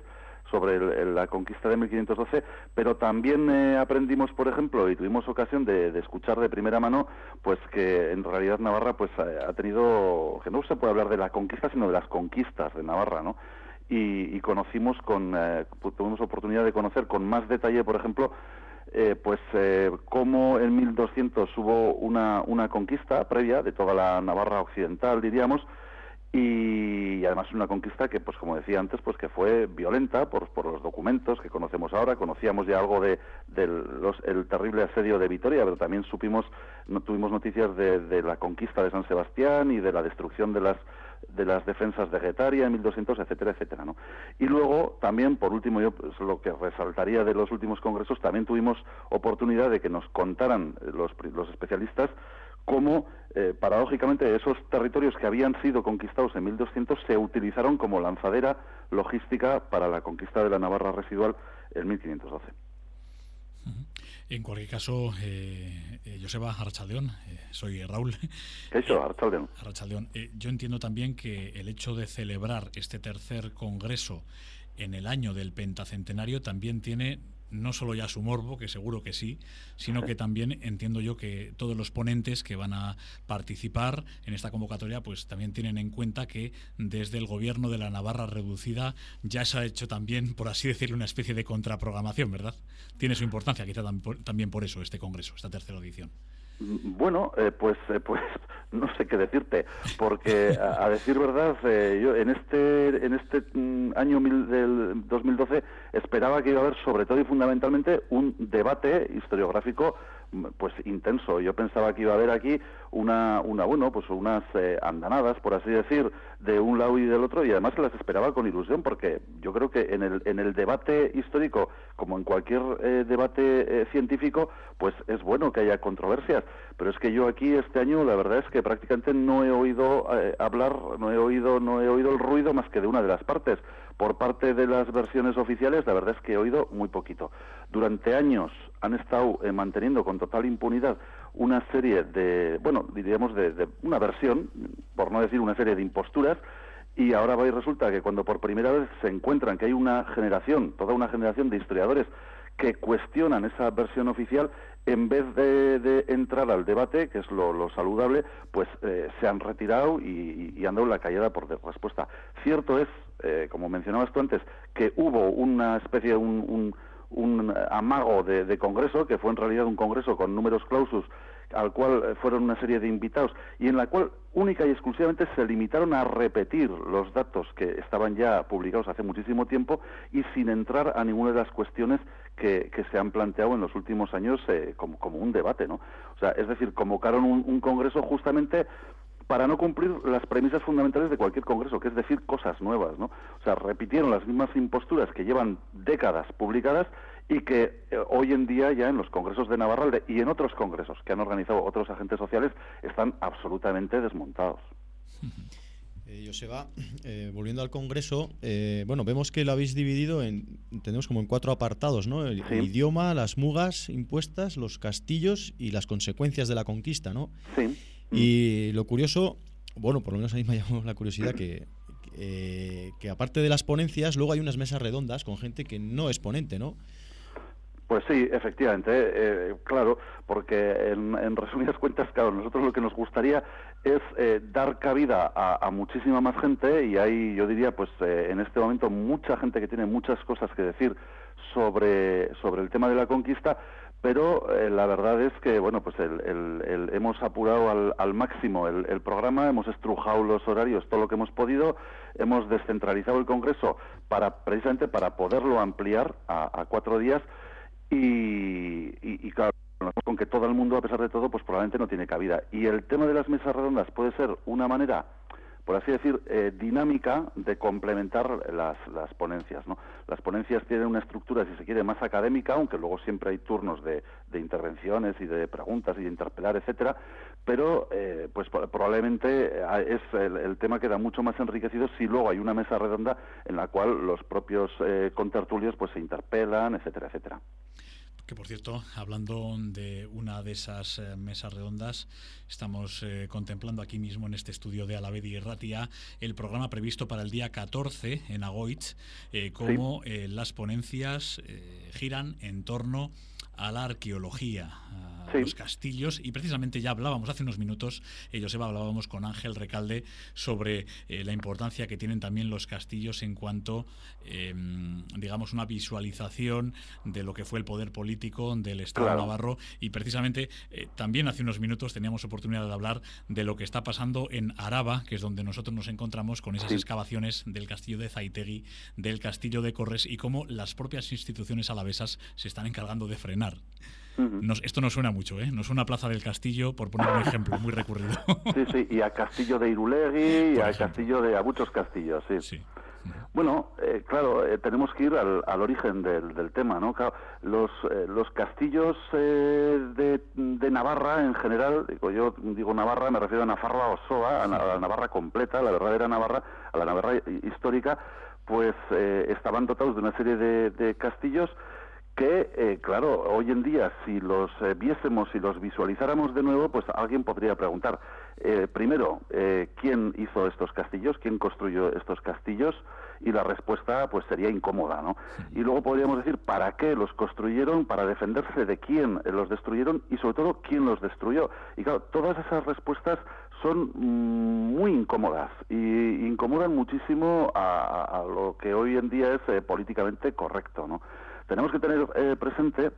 sobre el- el- la conquista de 1512, pero también eh, aprendimos, por ejemplo, y tuvimos ocasión de, de escuchar de primera mano, pues que en realidad Navarra pues ha ha tenido, que no se puede hablar de la conquista, sino de las conquistas de Navarra, ¿no? Y, y conocimos con, eh, tuvimos oportunidad de conocer con más detalle, por ejemplo, eh, pues eh, cómo en 1200 hubo una, una conquista previa de toda la Navarra occidental, diríamos, y, además una conquista que, pues como decía antes, pues que fue violenta por, por los documentos que conocemos ahora. Conocíamos ya algo de, del el terrible asedio de Vitoria, pero también supimos, no tuvimos noticias de, de la conquista de San Sebastián y de la destrucción de las de las defensas de Getaria en 1200, etcétera, etcétera, ¿no? Y luego también, por último, yo pues, lo que resaltaría de los últimos congresos, también tuvimos oportunidad de que nos contaran eh, los, los especialistas cómo, eh, paradójicamente, esos territorios que habían sido conquistados en 1200 se utilizaron como lanzadera logística para la conquista de la Navarra residual en 1512. En cualquier caso, eh, eh, Joseba Arrachaldeón, eh, soy Raúl. ¿Qué ha hecho, Archaldeón? Arrachaldeón, eh, yo entiendo también que el hecho de celebrar este tercer congreso en el año del pentacentenario también tiene no solo ya su morbo, que seguro que sí, sino que también entiendo yo que todos los ponentes que van a participar en esta convocatoria, pues también tienen en cuenta que desde el gobierno de la Navarra reducida ya se ha hecho también, por así decirlo, una especie de contraprogramación, ¿verdad? Tiene su importancia, quizá también por eso este congreso, esta tercera edición. Bueno, eh, pues, eh, pues no sé qué decirte, porque a, a decir verdad, eh, yo en este en este mm, año mil- del 2012 esperaba que iba a haber sobre todo y fundamentalmente un debate historiográfico pues intenso. Yo pensaba que iba a haber aquí una una bueno pues unas eh, andanadas, por así decir, de un lado y del otro y además las esperaba con ilusión porque yo creo que en el en el debate histórico como en cualquier eh, debate eh, científico pues es bueno que haya controversias pero es que yo aquí este año la verdad es que prácticamente no he oído eh, hablar no he oído no he oído el ruido más que de una de las partes por parte de las versiones oficiales la verdad es que he oído muy poquito. Durante años han estado eh, manteniendo con total impunidad una serie de bueno diríamos de, de una versión por no decir una serie de imposturas y ahora va y resulta que cuando por primera vez se encuentran que hay una generación, toda una generación de historiadores que cuestionan esa versión oficial, en vez de, de entrar al debate, que es lo, saludable, pues eh, se han retirado y, y han dado la callada por respuesta. Cierto es, eh, como mencionabas tú antes, que hubo una especie, un, un- un amago de, de congreso, que fue en realidad un congreso con números clausus al cual fueron una serie de invitados y en la cual única y exclusivamente se limitaron a repetir los datos que estaban ya publicados hace muchísimo tiempo y sin entrar a ninguna de las cuestiones que, que se han planteado en los últimos años eh, como, como, un debate, ¿no? O sea, es decir, convocaron un, un congreso justamente para no cumplir las premisas fundamentales de cualquier congreso, que es decir cosas nuevas, ¿no? O sea, repitieron las mismas imposturas que llevan décadas publicadas y que eh, hoy en día ya en los congresos de Navarralde y en otros congresos que han organizado otros agentes sociales están absolutamente desmontados. Eh, Joseba, eh, volviendo al Congreso, eh, bueno, vemos que lo habéis dividido en, tenemos como en cuatro apartados, ¿no? El, Sí. el idioma, las mugas impuestas, los castillos y las consecuencias de la conquista, ¿no? Sí. Y lo curioso, bueno, por lo menos a mí me ha llamado la curiosidad que, que, que aparte de las ponencias, luego hay unas mesas redondas con gente que no es ponente, ¿no? Pues sí, efectivamente, eh, claro, porque en, en resumidas cuentas, claro, nosotros lo que nos gustaría es eh, dar cabida a, muchísima más gente y hay, yo diría, pues eh, en este momento mucha gente que tiene muchas cosas que decir sobre, sobre el tema de la conquista, pero eh, la verdad es que, bueno, pues el, el- el- hemos apurado al, al máximo el, programa, hemos estrujado los horarios, todo lo que hemos podido, hemos descentralizado el Congreso para precisamente para poderlo ampliar a cuatro días y, y, y claro, con que todo el mundo, a pesar de todo, pues probablemente no tiene cabida. Y el tema de las mesas redondas puede ser una manera, por así decir, eh, dinámica de complementar las, las ponencias. ¿no? Las ponencias tienen una estructura, si se quiere, más académica, aunque luego siempre hay turnos de, de intervenciones y de preguntas y de interpelar, etcétera, pero eh, pues probablemente eh, es el, el tema queda mucho más enriquecido si luego hay una mesa redonda en la cual los propios eh, contertulios pues se interpelan, etcétera, etcétera. Que por cierto, hablando de una de esas eh, mesas redondas, estamos eh, contemplando aquí mismo en este estudio de Alavedi y Ratia el programa previsto para el día 14 en Agoitz, eh, cómo eh, las ponencias giran en torno a la arqueología, a Sí. los castillos, y precisamente ya hablábamos hace unos minutos, eh, Joseba, hablábamos con Ángel Recalde sobre eh, la importancia que tienen también los castillos en cuanto, eh, digamos, una visualización de lo que fue el poder político del Estado Claro. navarro, y precisamente eh, también hace unos minutos teníamos oportunidad de hablar de lo que está pasando en Araba, que es donde nosotros nos encontramos con esas Sí. excavaciones del castillo de Zaitegui, del castillo de Corres, y cómo las propias instituciones alavesas se están encargando de frenar. Nos- esto no suena mucho, ¿eh? No suena a Plaza del Castillo, por poner un ejemplo muy recurrido. Sí, sí, y a Castillo de Irulegui, y Por a ejemplo. Castillo de a muchos castillos, sí. Sí. Bueno, eh, claro, eh, tenemos que ir al, al origen del, del tema, ¿no? Claro, los, eh, los castillos eh, de, de Navarra en general, digo yo digo Navarra, me refiero a Nafarroa Osoa, a, Na- a la Navarra completa, la verdadera Navarra, a la Navarra hi- histórica, pues eh, estaban dotados de una serie de, de castillos que, eh, claro, hoy en día, si los eh, viésemos y los visualizáramos de nuevo, pues alguien podría preguntar, eh, primero, eh, ¿quién hizo estos castillos? ¿Quién construyó estos castillos? Y la respuesta, pues, sería incómoda, ¿no? Y luego podríamos decir, ¿para qué los construyeron? ¿Para defenderse de quién los destruyeron? Y sobre todo, ¿quién los destruyó? Y claro, todas esas respuestas son mm, muy incómodas y incomodan muchísimo a, lo que hoy en día es eh, políticamente correcto, ¿no? Tenemos que tener eh, presente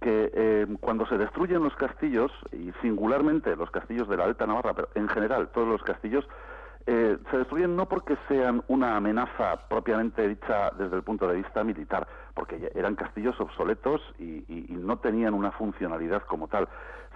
que eh, cuando se destruyen los castillos, y singularmente los castillos de la Alta Navarra, pero en general todos los castillos, eh, se destruyen no porque sean una amenaza propiamente dicha desde el punto de vista militar, porque eran castillos obsoletos y no tenían una funcionalidad como tal.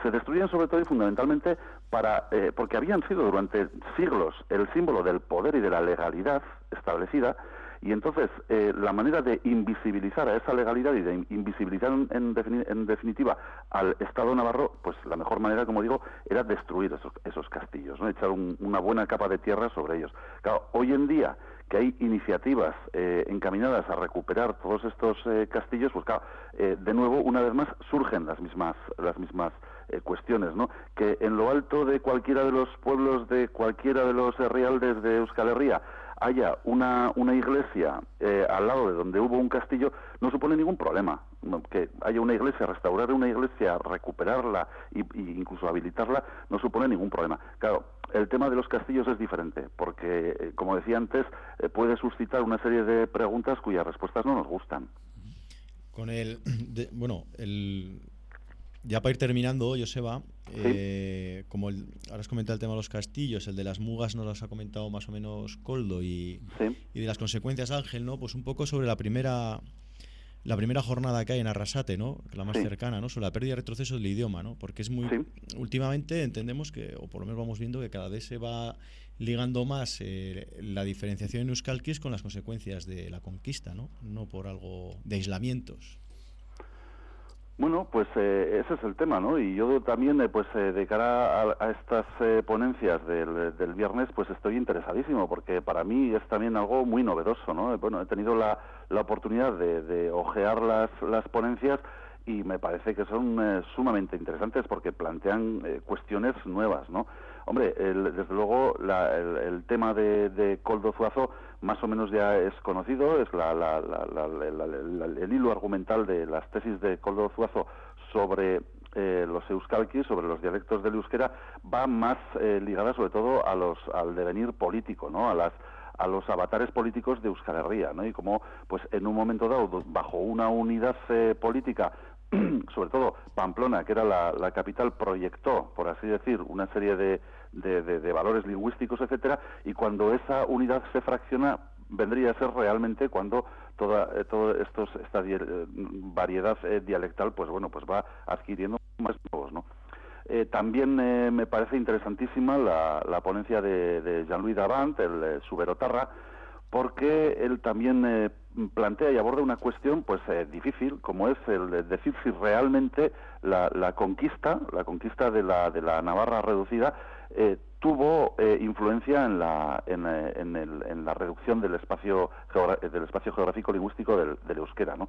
Se destruyen sobre todo y fundamentalmente para, eh, porque habían sido durante siglos el símbolo del poder y de la legalidad establecida, y entonces, eh, la manera de invisibilizar a esa legalidad y de in- invisibilizar en, en defini- en definitiva al Estado navarro, pues la mejor manera, como digo, era destruir esos, esos castillos, ¿no? echar un- una buena capa de tierra sobre ellos. Claro, hoy en día que hay iniciativas eh, encaminadas a recuperar todos estos eh, castillos, pues claro, eh, de nuevo, una vez más, surgen las mismas, las mismas eh, cuestiones, ¿no? Que en lo alto de cualquiera de los pueblos, de cualquiera de los eh, realdes de Euskal Herria, haya una, una iglesia eh, al lado de donde hubo un castillo, no supone ningún problema. Que haya una iglesia, restaurar una iglesia, recuperarla y incluso habilitarla, no supone ningún problema. Claro, el tema de los castillos es diferente, porque, como decía antes, puede suscitar una serie de preguntas cuyas respuestas no nos gustan. con el. de- bueno, el. Ya para ir terminando, Joseba, eh, como el, ahora has comentado el tema de los castillos, el de las mugas nos los ha comentado más o menos Coldo y, Sí. y de las consecuencias Ángel, ¿no? Pues un poco sobre la primera la primera jornada que hay en Arrasate, ¿no? La más Sí. cercana, ¿no? Sobre la pérdida y retroceso del idioma, ¿no? Porque es muy Sí. últimamente entendemos que o por lo menos vamos viendo que cada vez se va ligando más eh, la diferenciación en Euskalkis con las consecuencias de la conquista, ¿no? No por algo de aislamientos. Bueno, pues eh, ese es el tema, ¿no? Y yo también, eh, pues eh, de cara a, a estas eh, ponencias del, del viernes, pues estoy interesadísimo, porque para mí es también algo muy novedoso, ¿no? Bueno, he tenido la, la oportunidad de, de ojear las, las ponencias y me parece que son eh, sumamente interesantes porque plantean eh, cuestiones nuevas, ¿no? Hombre, el- desde luego la- el, tema de, de Coldo Zuazo más o menos ya es conocido, es la- la- el hilo argumental de las tesis de Coldo Zuazo sobre eh, los euskalkis, sobre los dialectos del euskera, va más eh, ligada sobre todo a los, al devenir político, ¿no? A las a los avatares políticos de Euskal Herria, ¿no? Y como, pues, en un momento dado, do- bajo una unidad eh, política, sobre todo Pamplona, que era la capital, proyectó, por así decir, una serie de, de, de- de valores lingüísticos, etcétera, y cuando esa unidad se fracciona, vendría a ser realmente cuando toda, eh, estos, esta eh, variedad eh, dialectal, pues bueno, pues va adquiriendo más nuevos, ¿no? También me parece interesantísima la, la ponencia de, de Jean-Louis Davant, el Suberotarra, porque él también plantea y aborda una cuestión pues difícil, como es el de decir si realmente la, la conquista, la conquista de la, de la Navarra reducida, eh, tuvo eh, influencia en la, en, eh, el- en la reducción del espacio, geogra- del espacio geográfico lingüístico del, euskera, ¿no?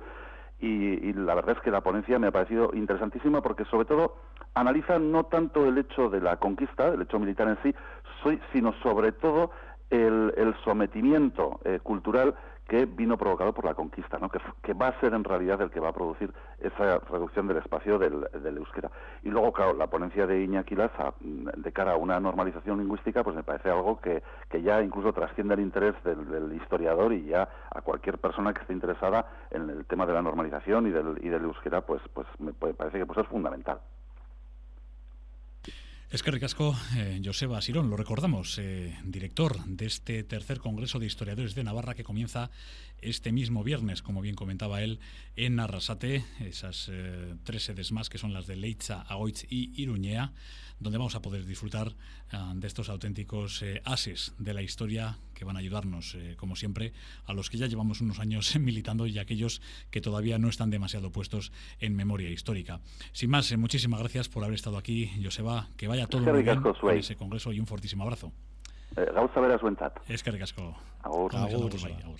y, y la verdad es que la ponencia me ha parecido interesantísima porque sobre todo analiza no tanto el hecho de la conquista, el hecho militar en sí, sino sobre todo el, el sometimiento eh, cultural que vino provocado por la conquista, ¿no? que, va a ser en realidad el que va a producir esa reducción del espacio del, del euskera. Y luego, claro, la ponencia de Iñaki Laza mm, de cara a una normalización lingüística, pues me parece algo que, que ya incluso trasciende el interés del, del historiador y ya a cualquier persona que esté interesada en el tema de la normalización y del, y del euskera, pues, pues me puede- parece que pues es fundamental. Es que ricasco, eh, Joseba Sirón, lo recordamos, eh, director de este tercer Congreso de Historiadores de Navarra que comienza este mismo viernes, como bien comentaba él, en Arrasate, esas eh, tres sedes más que son las de Leitza, Agoitz y Iruñea, donde vamos a poder disfrutar ah, de estos auténticos eh, ases de la historia que van a ayudarnos, eh, como siempre, a los que ya llevamos unos años militando y a aquellos que todavía no están demasiado puestos en memoria histórica. Sin más, eh, muchísimas gracias por haber estado aquí, Joseba, que vaya todo Eskerrik muy bien asko zuei. ese congreso y un fortísimo abrazo. Eh, gauza bera zuentzat. Es que ricasco. Agur. Agur, Agur.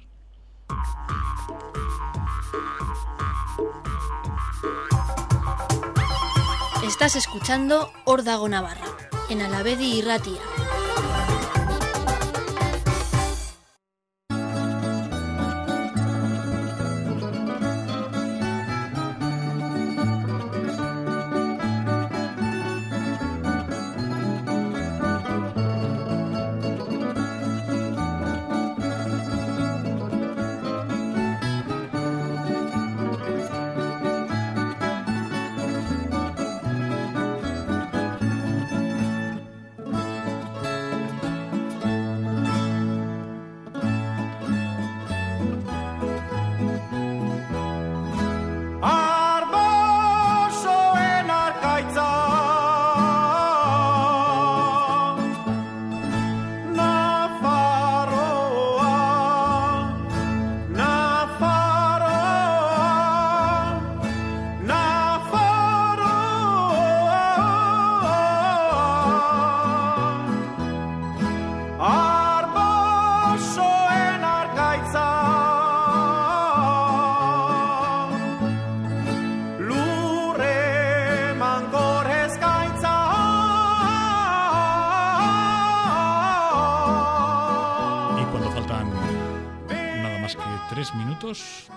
Estás escuchando Ordago Navarra, en Alavedi y Ratia.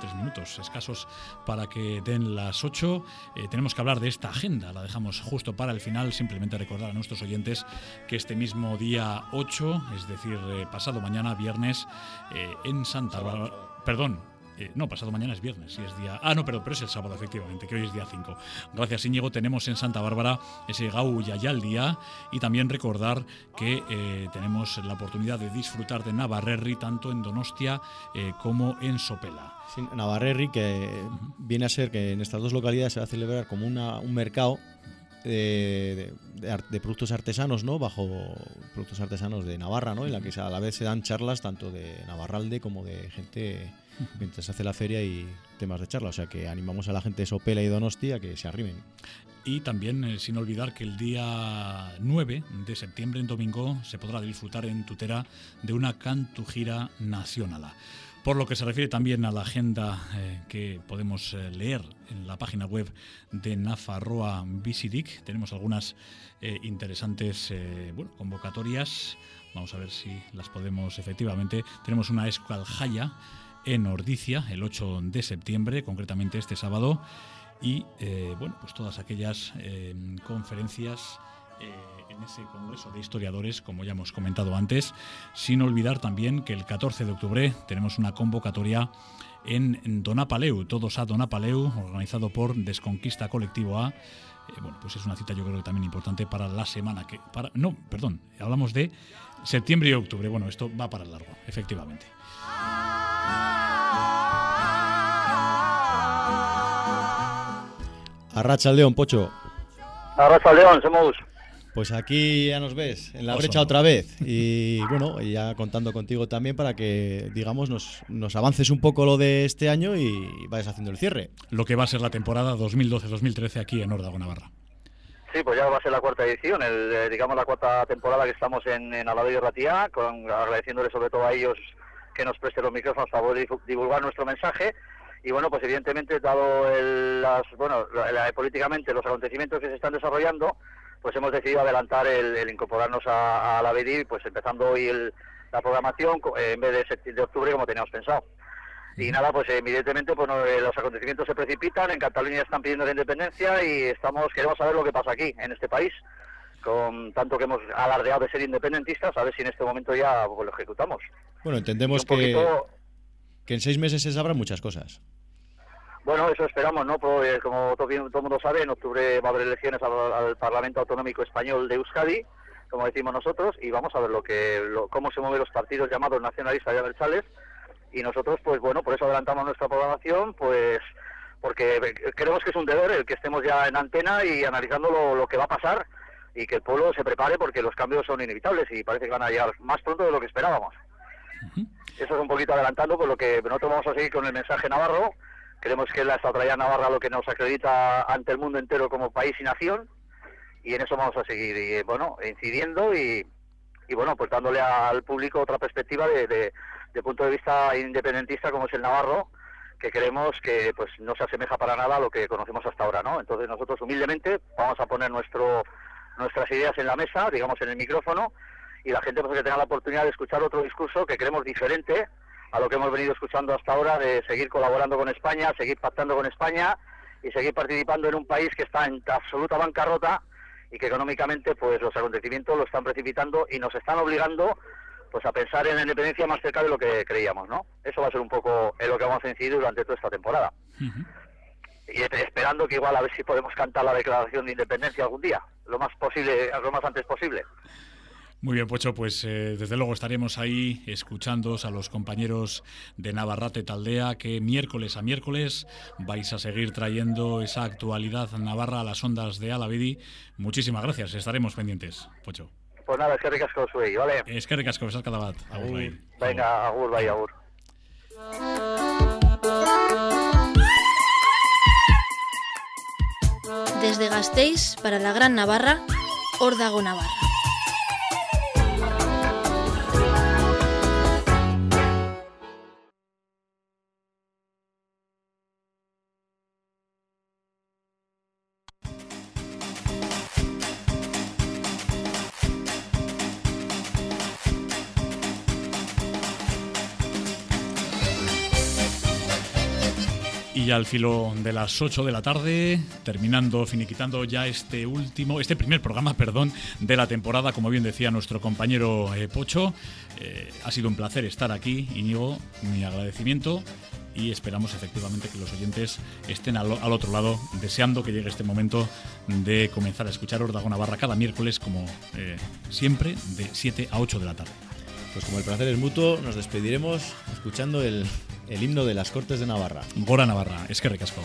Tres minutos escasos para que den las ocho, eh, tenemos que hablar de esta agenda. La dejamos justo para el final. Simplemente recordar a nuestros oyentes que este mismo día 8, es decir, eh, pasado mañana, viernes, eh, en Santa Bárbara. Perdón. Eh, no, pasado mañana es viernes, y es día. Ah, no, pero, pero es el sábado, efectivamente, que hoy es día 5. Gracias, Íñigo. Tenemos en Santa Bárbara ese Gau Yayal día y también recordar que eh, tenemos la oportunidad de disfrutar de Navarrerri tanto en Donostia eh, como en Sopela. Sí, Navarrerri, que viene a ser que en estas dos localidades se va a celebrar como una, un mercado de, de- productos artesanos, ¿no? Bajo productos artesanos de Navarra, ¿no? En la que a la vez se dan charlas tanto de Navarralde como de gente mientras se hace la feria y temas de charla. O sea que animamos a la gente de Sopela y Donostia que se arrimen. Y también, eh, sin olvidar que el día 9 de septiembre, en domingo, se podrá disfrutar en Tutera de una cantujira nacional. Por lo que se refiere también a la agenda eh, que podemos eh, leer en la página web de Nafarroa Visidic, tenemos algunas interesantes convocatorias. Vamos a ver si las podemos efectivamente. Tenemos una Escaljaya en Ordicia el 8 de septiembre, concretamente este sábado y eh, bueno, pues todas aquellas eh, conferencias eh, en ese Congreso de Historiadores, como ya hemos comentado antes, sin olvidar también que el 14 de octubre tenemos una convocatoria en Donapaleu, todos a Donapaleu, organizado por Desconquista Colectivo A. Bueno, pues es una cita yo creo que también importante para la semana que... Para, no, perdón, hablamos de septiembre y octubre. Bueno, esto va para largo, efectivamente. Arracha el León, Pocho. Arracha León, somos. Pues aquí ya nos ves, en la Oso. brecha otra vez. Y bueno, ya contando contigo también para que, digamos, nos, nos avances un poco lo de este año y vayas haciendo el cierre. Lo que va a ser la temporada 2012-2013 aquí en Órdago, Navarra. Sí, pues ya va a ser la cuarta edición, el, eh, digamos la cuarta temporada que estamos en, en Alavés y Ratía, con, agradeciéndole sobre todo a ellos que nos presten los micrófonos para poder divulgar nuestro mensaje. Y bueno, pues evidentemente, dado el, las, bueno, la- la- políticamente los acontecimientos que se están desarrollando, pues hemos decidido adelantar el, el incorporarnos a, a la BEDI, pues empezando hoy el- la programación eh, en vez de, de octubre como teníamos pensado. Y nada, pues evidentemente pues, no, eh, los acontecimientos se precipitan, en Cataluña están pidiendo la independencia y estamos queremos saber lo que pasa aquí, en este país, con tanto que hemos alardeado de ser independentistas, a ver si en este momento ya pues, lo ejecutamos. Bueno, entendemos que, poquito- que en seis meses se sabrán muchas cosas. Bueno, eso esperamos, ¿no? Pues, como todo, el mundo sabe, en octubre va a haber elecciones al, al Parlamento Autonómico Español de Euskadi, como decimos nosotros, y vamos a ver lo que, lo- cómo se mueven los partidos llamados nacionalistas y abertzales. Y nosotros, pues bueno, por eso adelantamos nuestra programación, pues porque creemos que es un deber el que estemos ya en antena y analizando lo, lo que va a pasar y que el pueblo se prepare porque los cambios son inevitables y parece que van a llegar más pronto de lo que esperábamos. Eso es un poquito adelantando, por lo que nosotros vamos a seguir con el mensaje navarro. Creemos que es la estrategia navarra lo que nos acredita ante el mundo entero como país y nación, y en eso vamos a seguir, y, bueno, incidiendo y, y, bueno, pues dándole al público otra perspectiva de, de, de punto de vista independentista como es el navarro, que creemos que pues no se asemeja para nada a lo que conocemos hasta ahora, ¿no? Entonces nosotros humildemente vamos a poner nuestro nuestras ideas en la mesa, digamos en el micrófono, y la gente pues que tenga la oportunidad de escuchar otro discurso que creemos diferente a lo que hemos venido escuchando hasta ahora de seguir colaborando con España, seguir pactando con España y seguir participando en un país que está en absoluta bancarrota y que económicamente pues los acontecimientos lo están precipitando y nos están obligando pues a pensar en la independencia más cerca de lo que creíamos, ¿no? Eso va a ser un poco en lo que vamos a incidir durante toda esta temporada. Y esp- esperando que igual a ver si podemos cantar la declaración de independencia algún día, lo más posible, lo más antes posible. Muy bien, Pocho, pues eh, desde luego estaremos ahí escuchándoos a los compañeros de Navarrate Taldea, que miércoles a miércoles vais a seguir trayendo esa actualidad navarra a las ondas de Alavedi. Muchísimas gracias, estaremos pendientes, Pocho. Pues nada, es que ricasco ¿vale? Es que ricasco, besar cada bat. Agur, bai. Venga, agur, bai, agur. Desde Gasteiz para la Gran Navarra, Órdago Navarra. Al filo de las 8 de la tarde, terminando, finiquitando ya este último, este primer programa, perdón, de la temporada, como bien decía nuestro compañero eh, Pocho. Eh, ha sido un placer estar aquí, Íñigo, mi agradecimiento. y esperamos efectivamente que los oyentes estén al, al otro lado deseando que llegue este momento de comenzar a escuchar Ordago Navarra cada miércoles como eh, siempre de 7 a 8 de la tarde. Pues como el placer es mutuo, nos despediremos escuchando el, el himno de las Cortes de Navarra. Gora Navarra, es que recasco.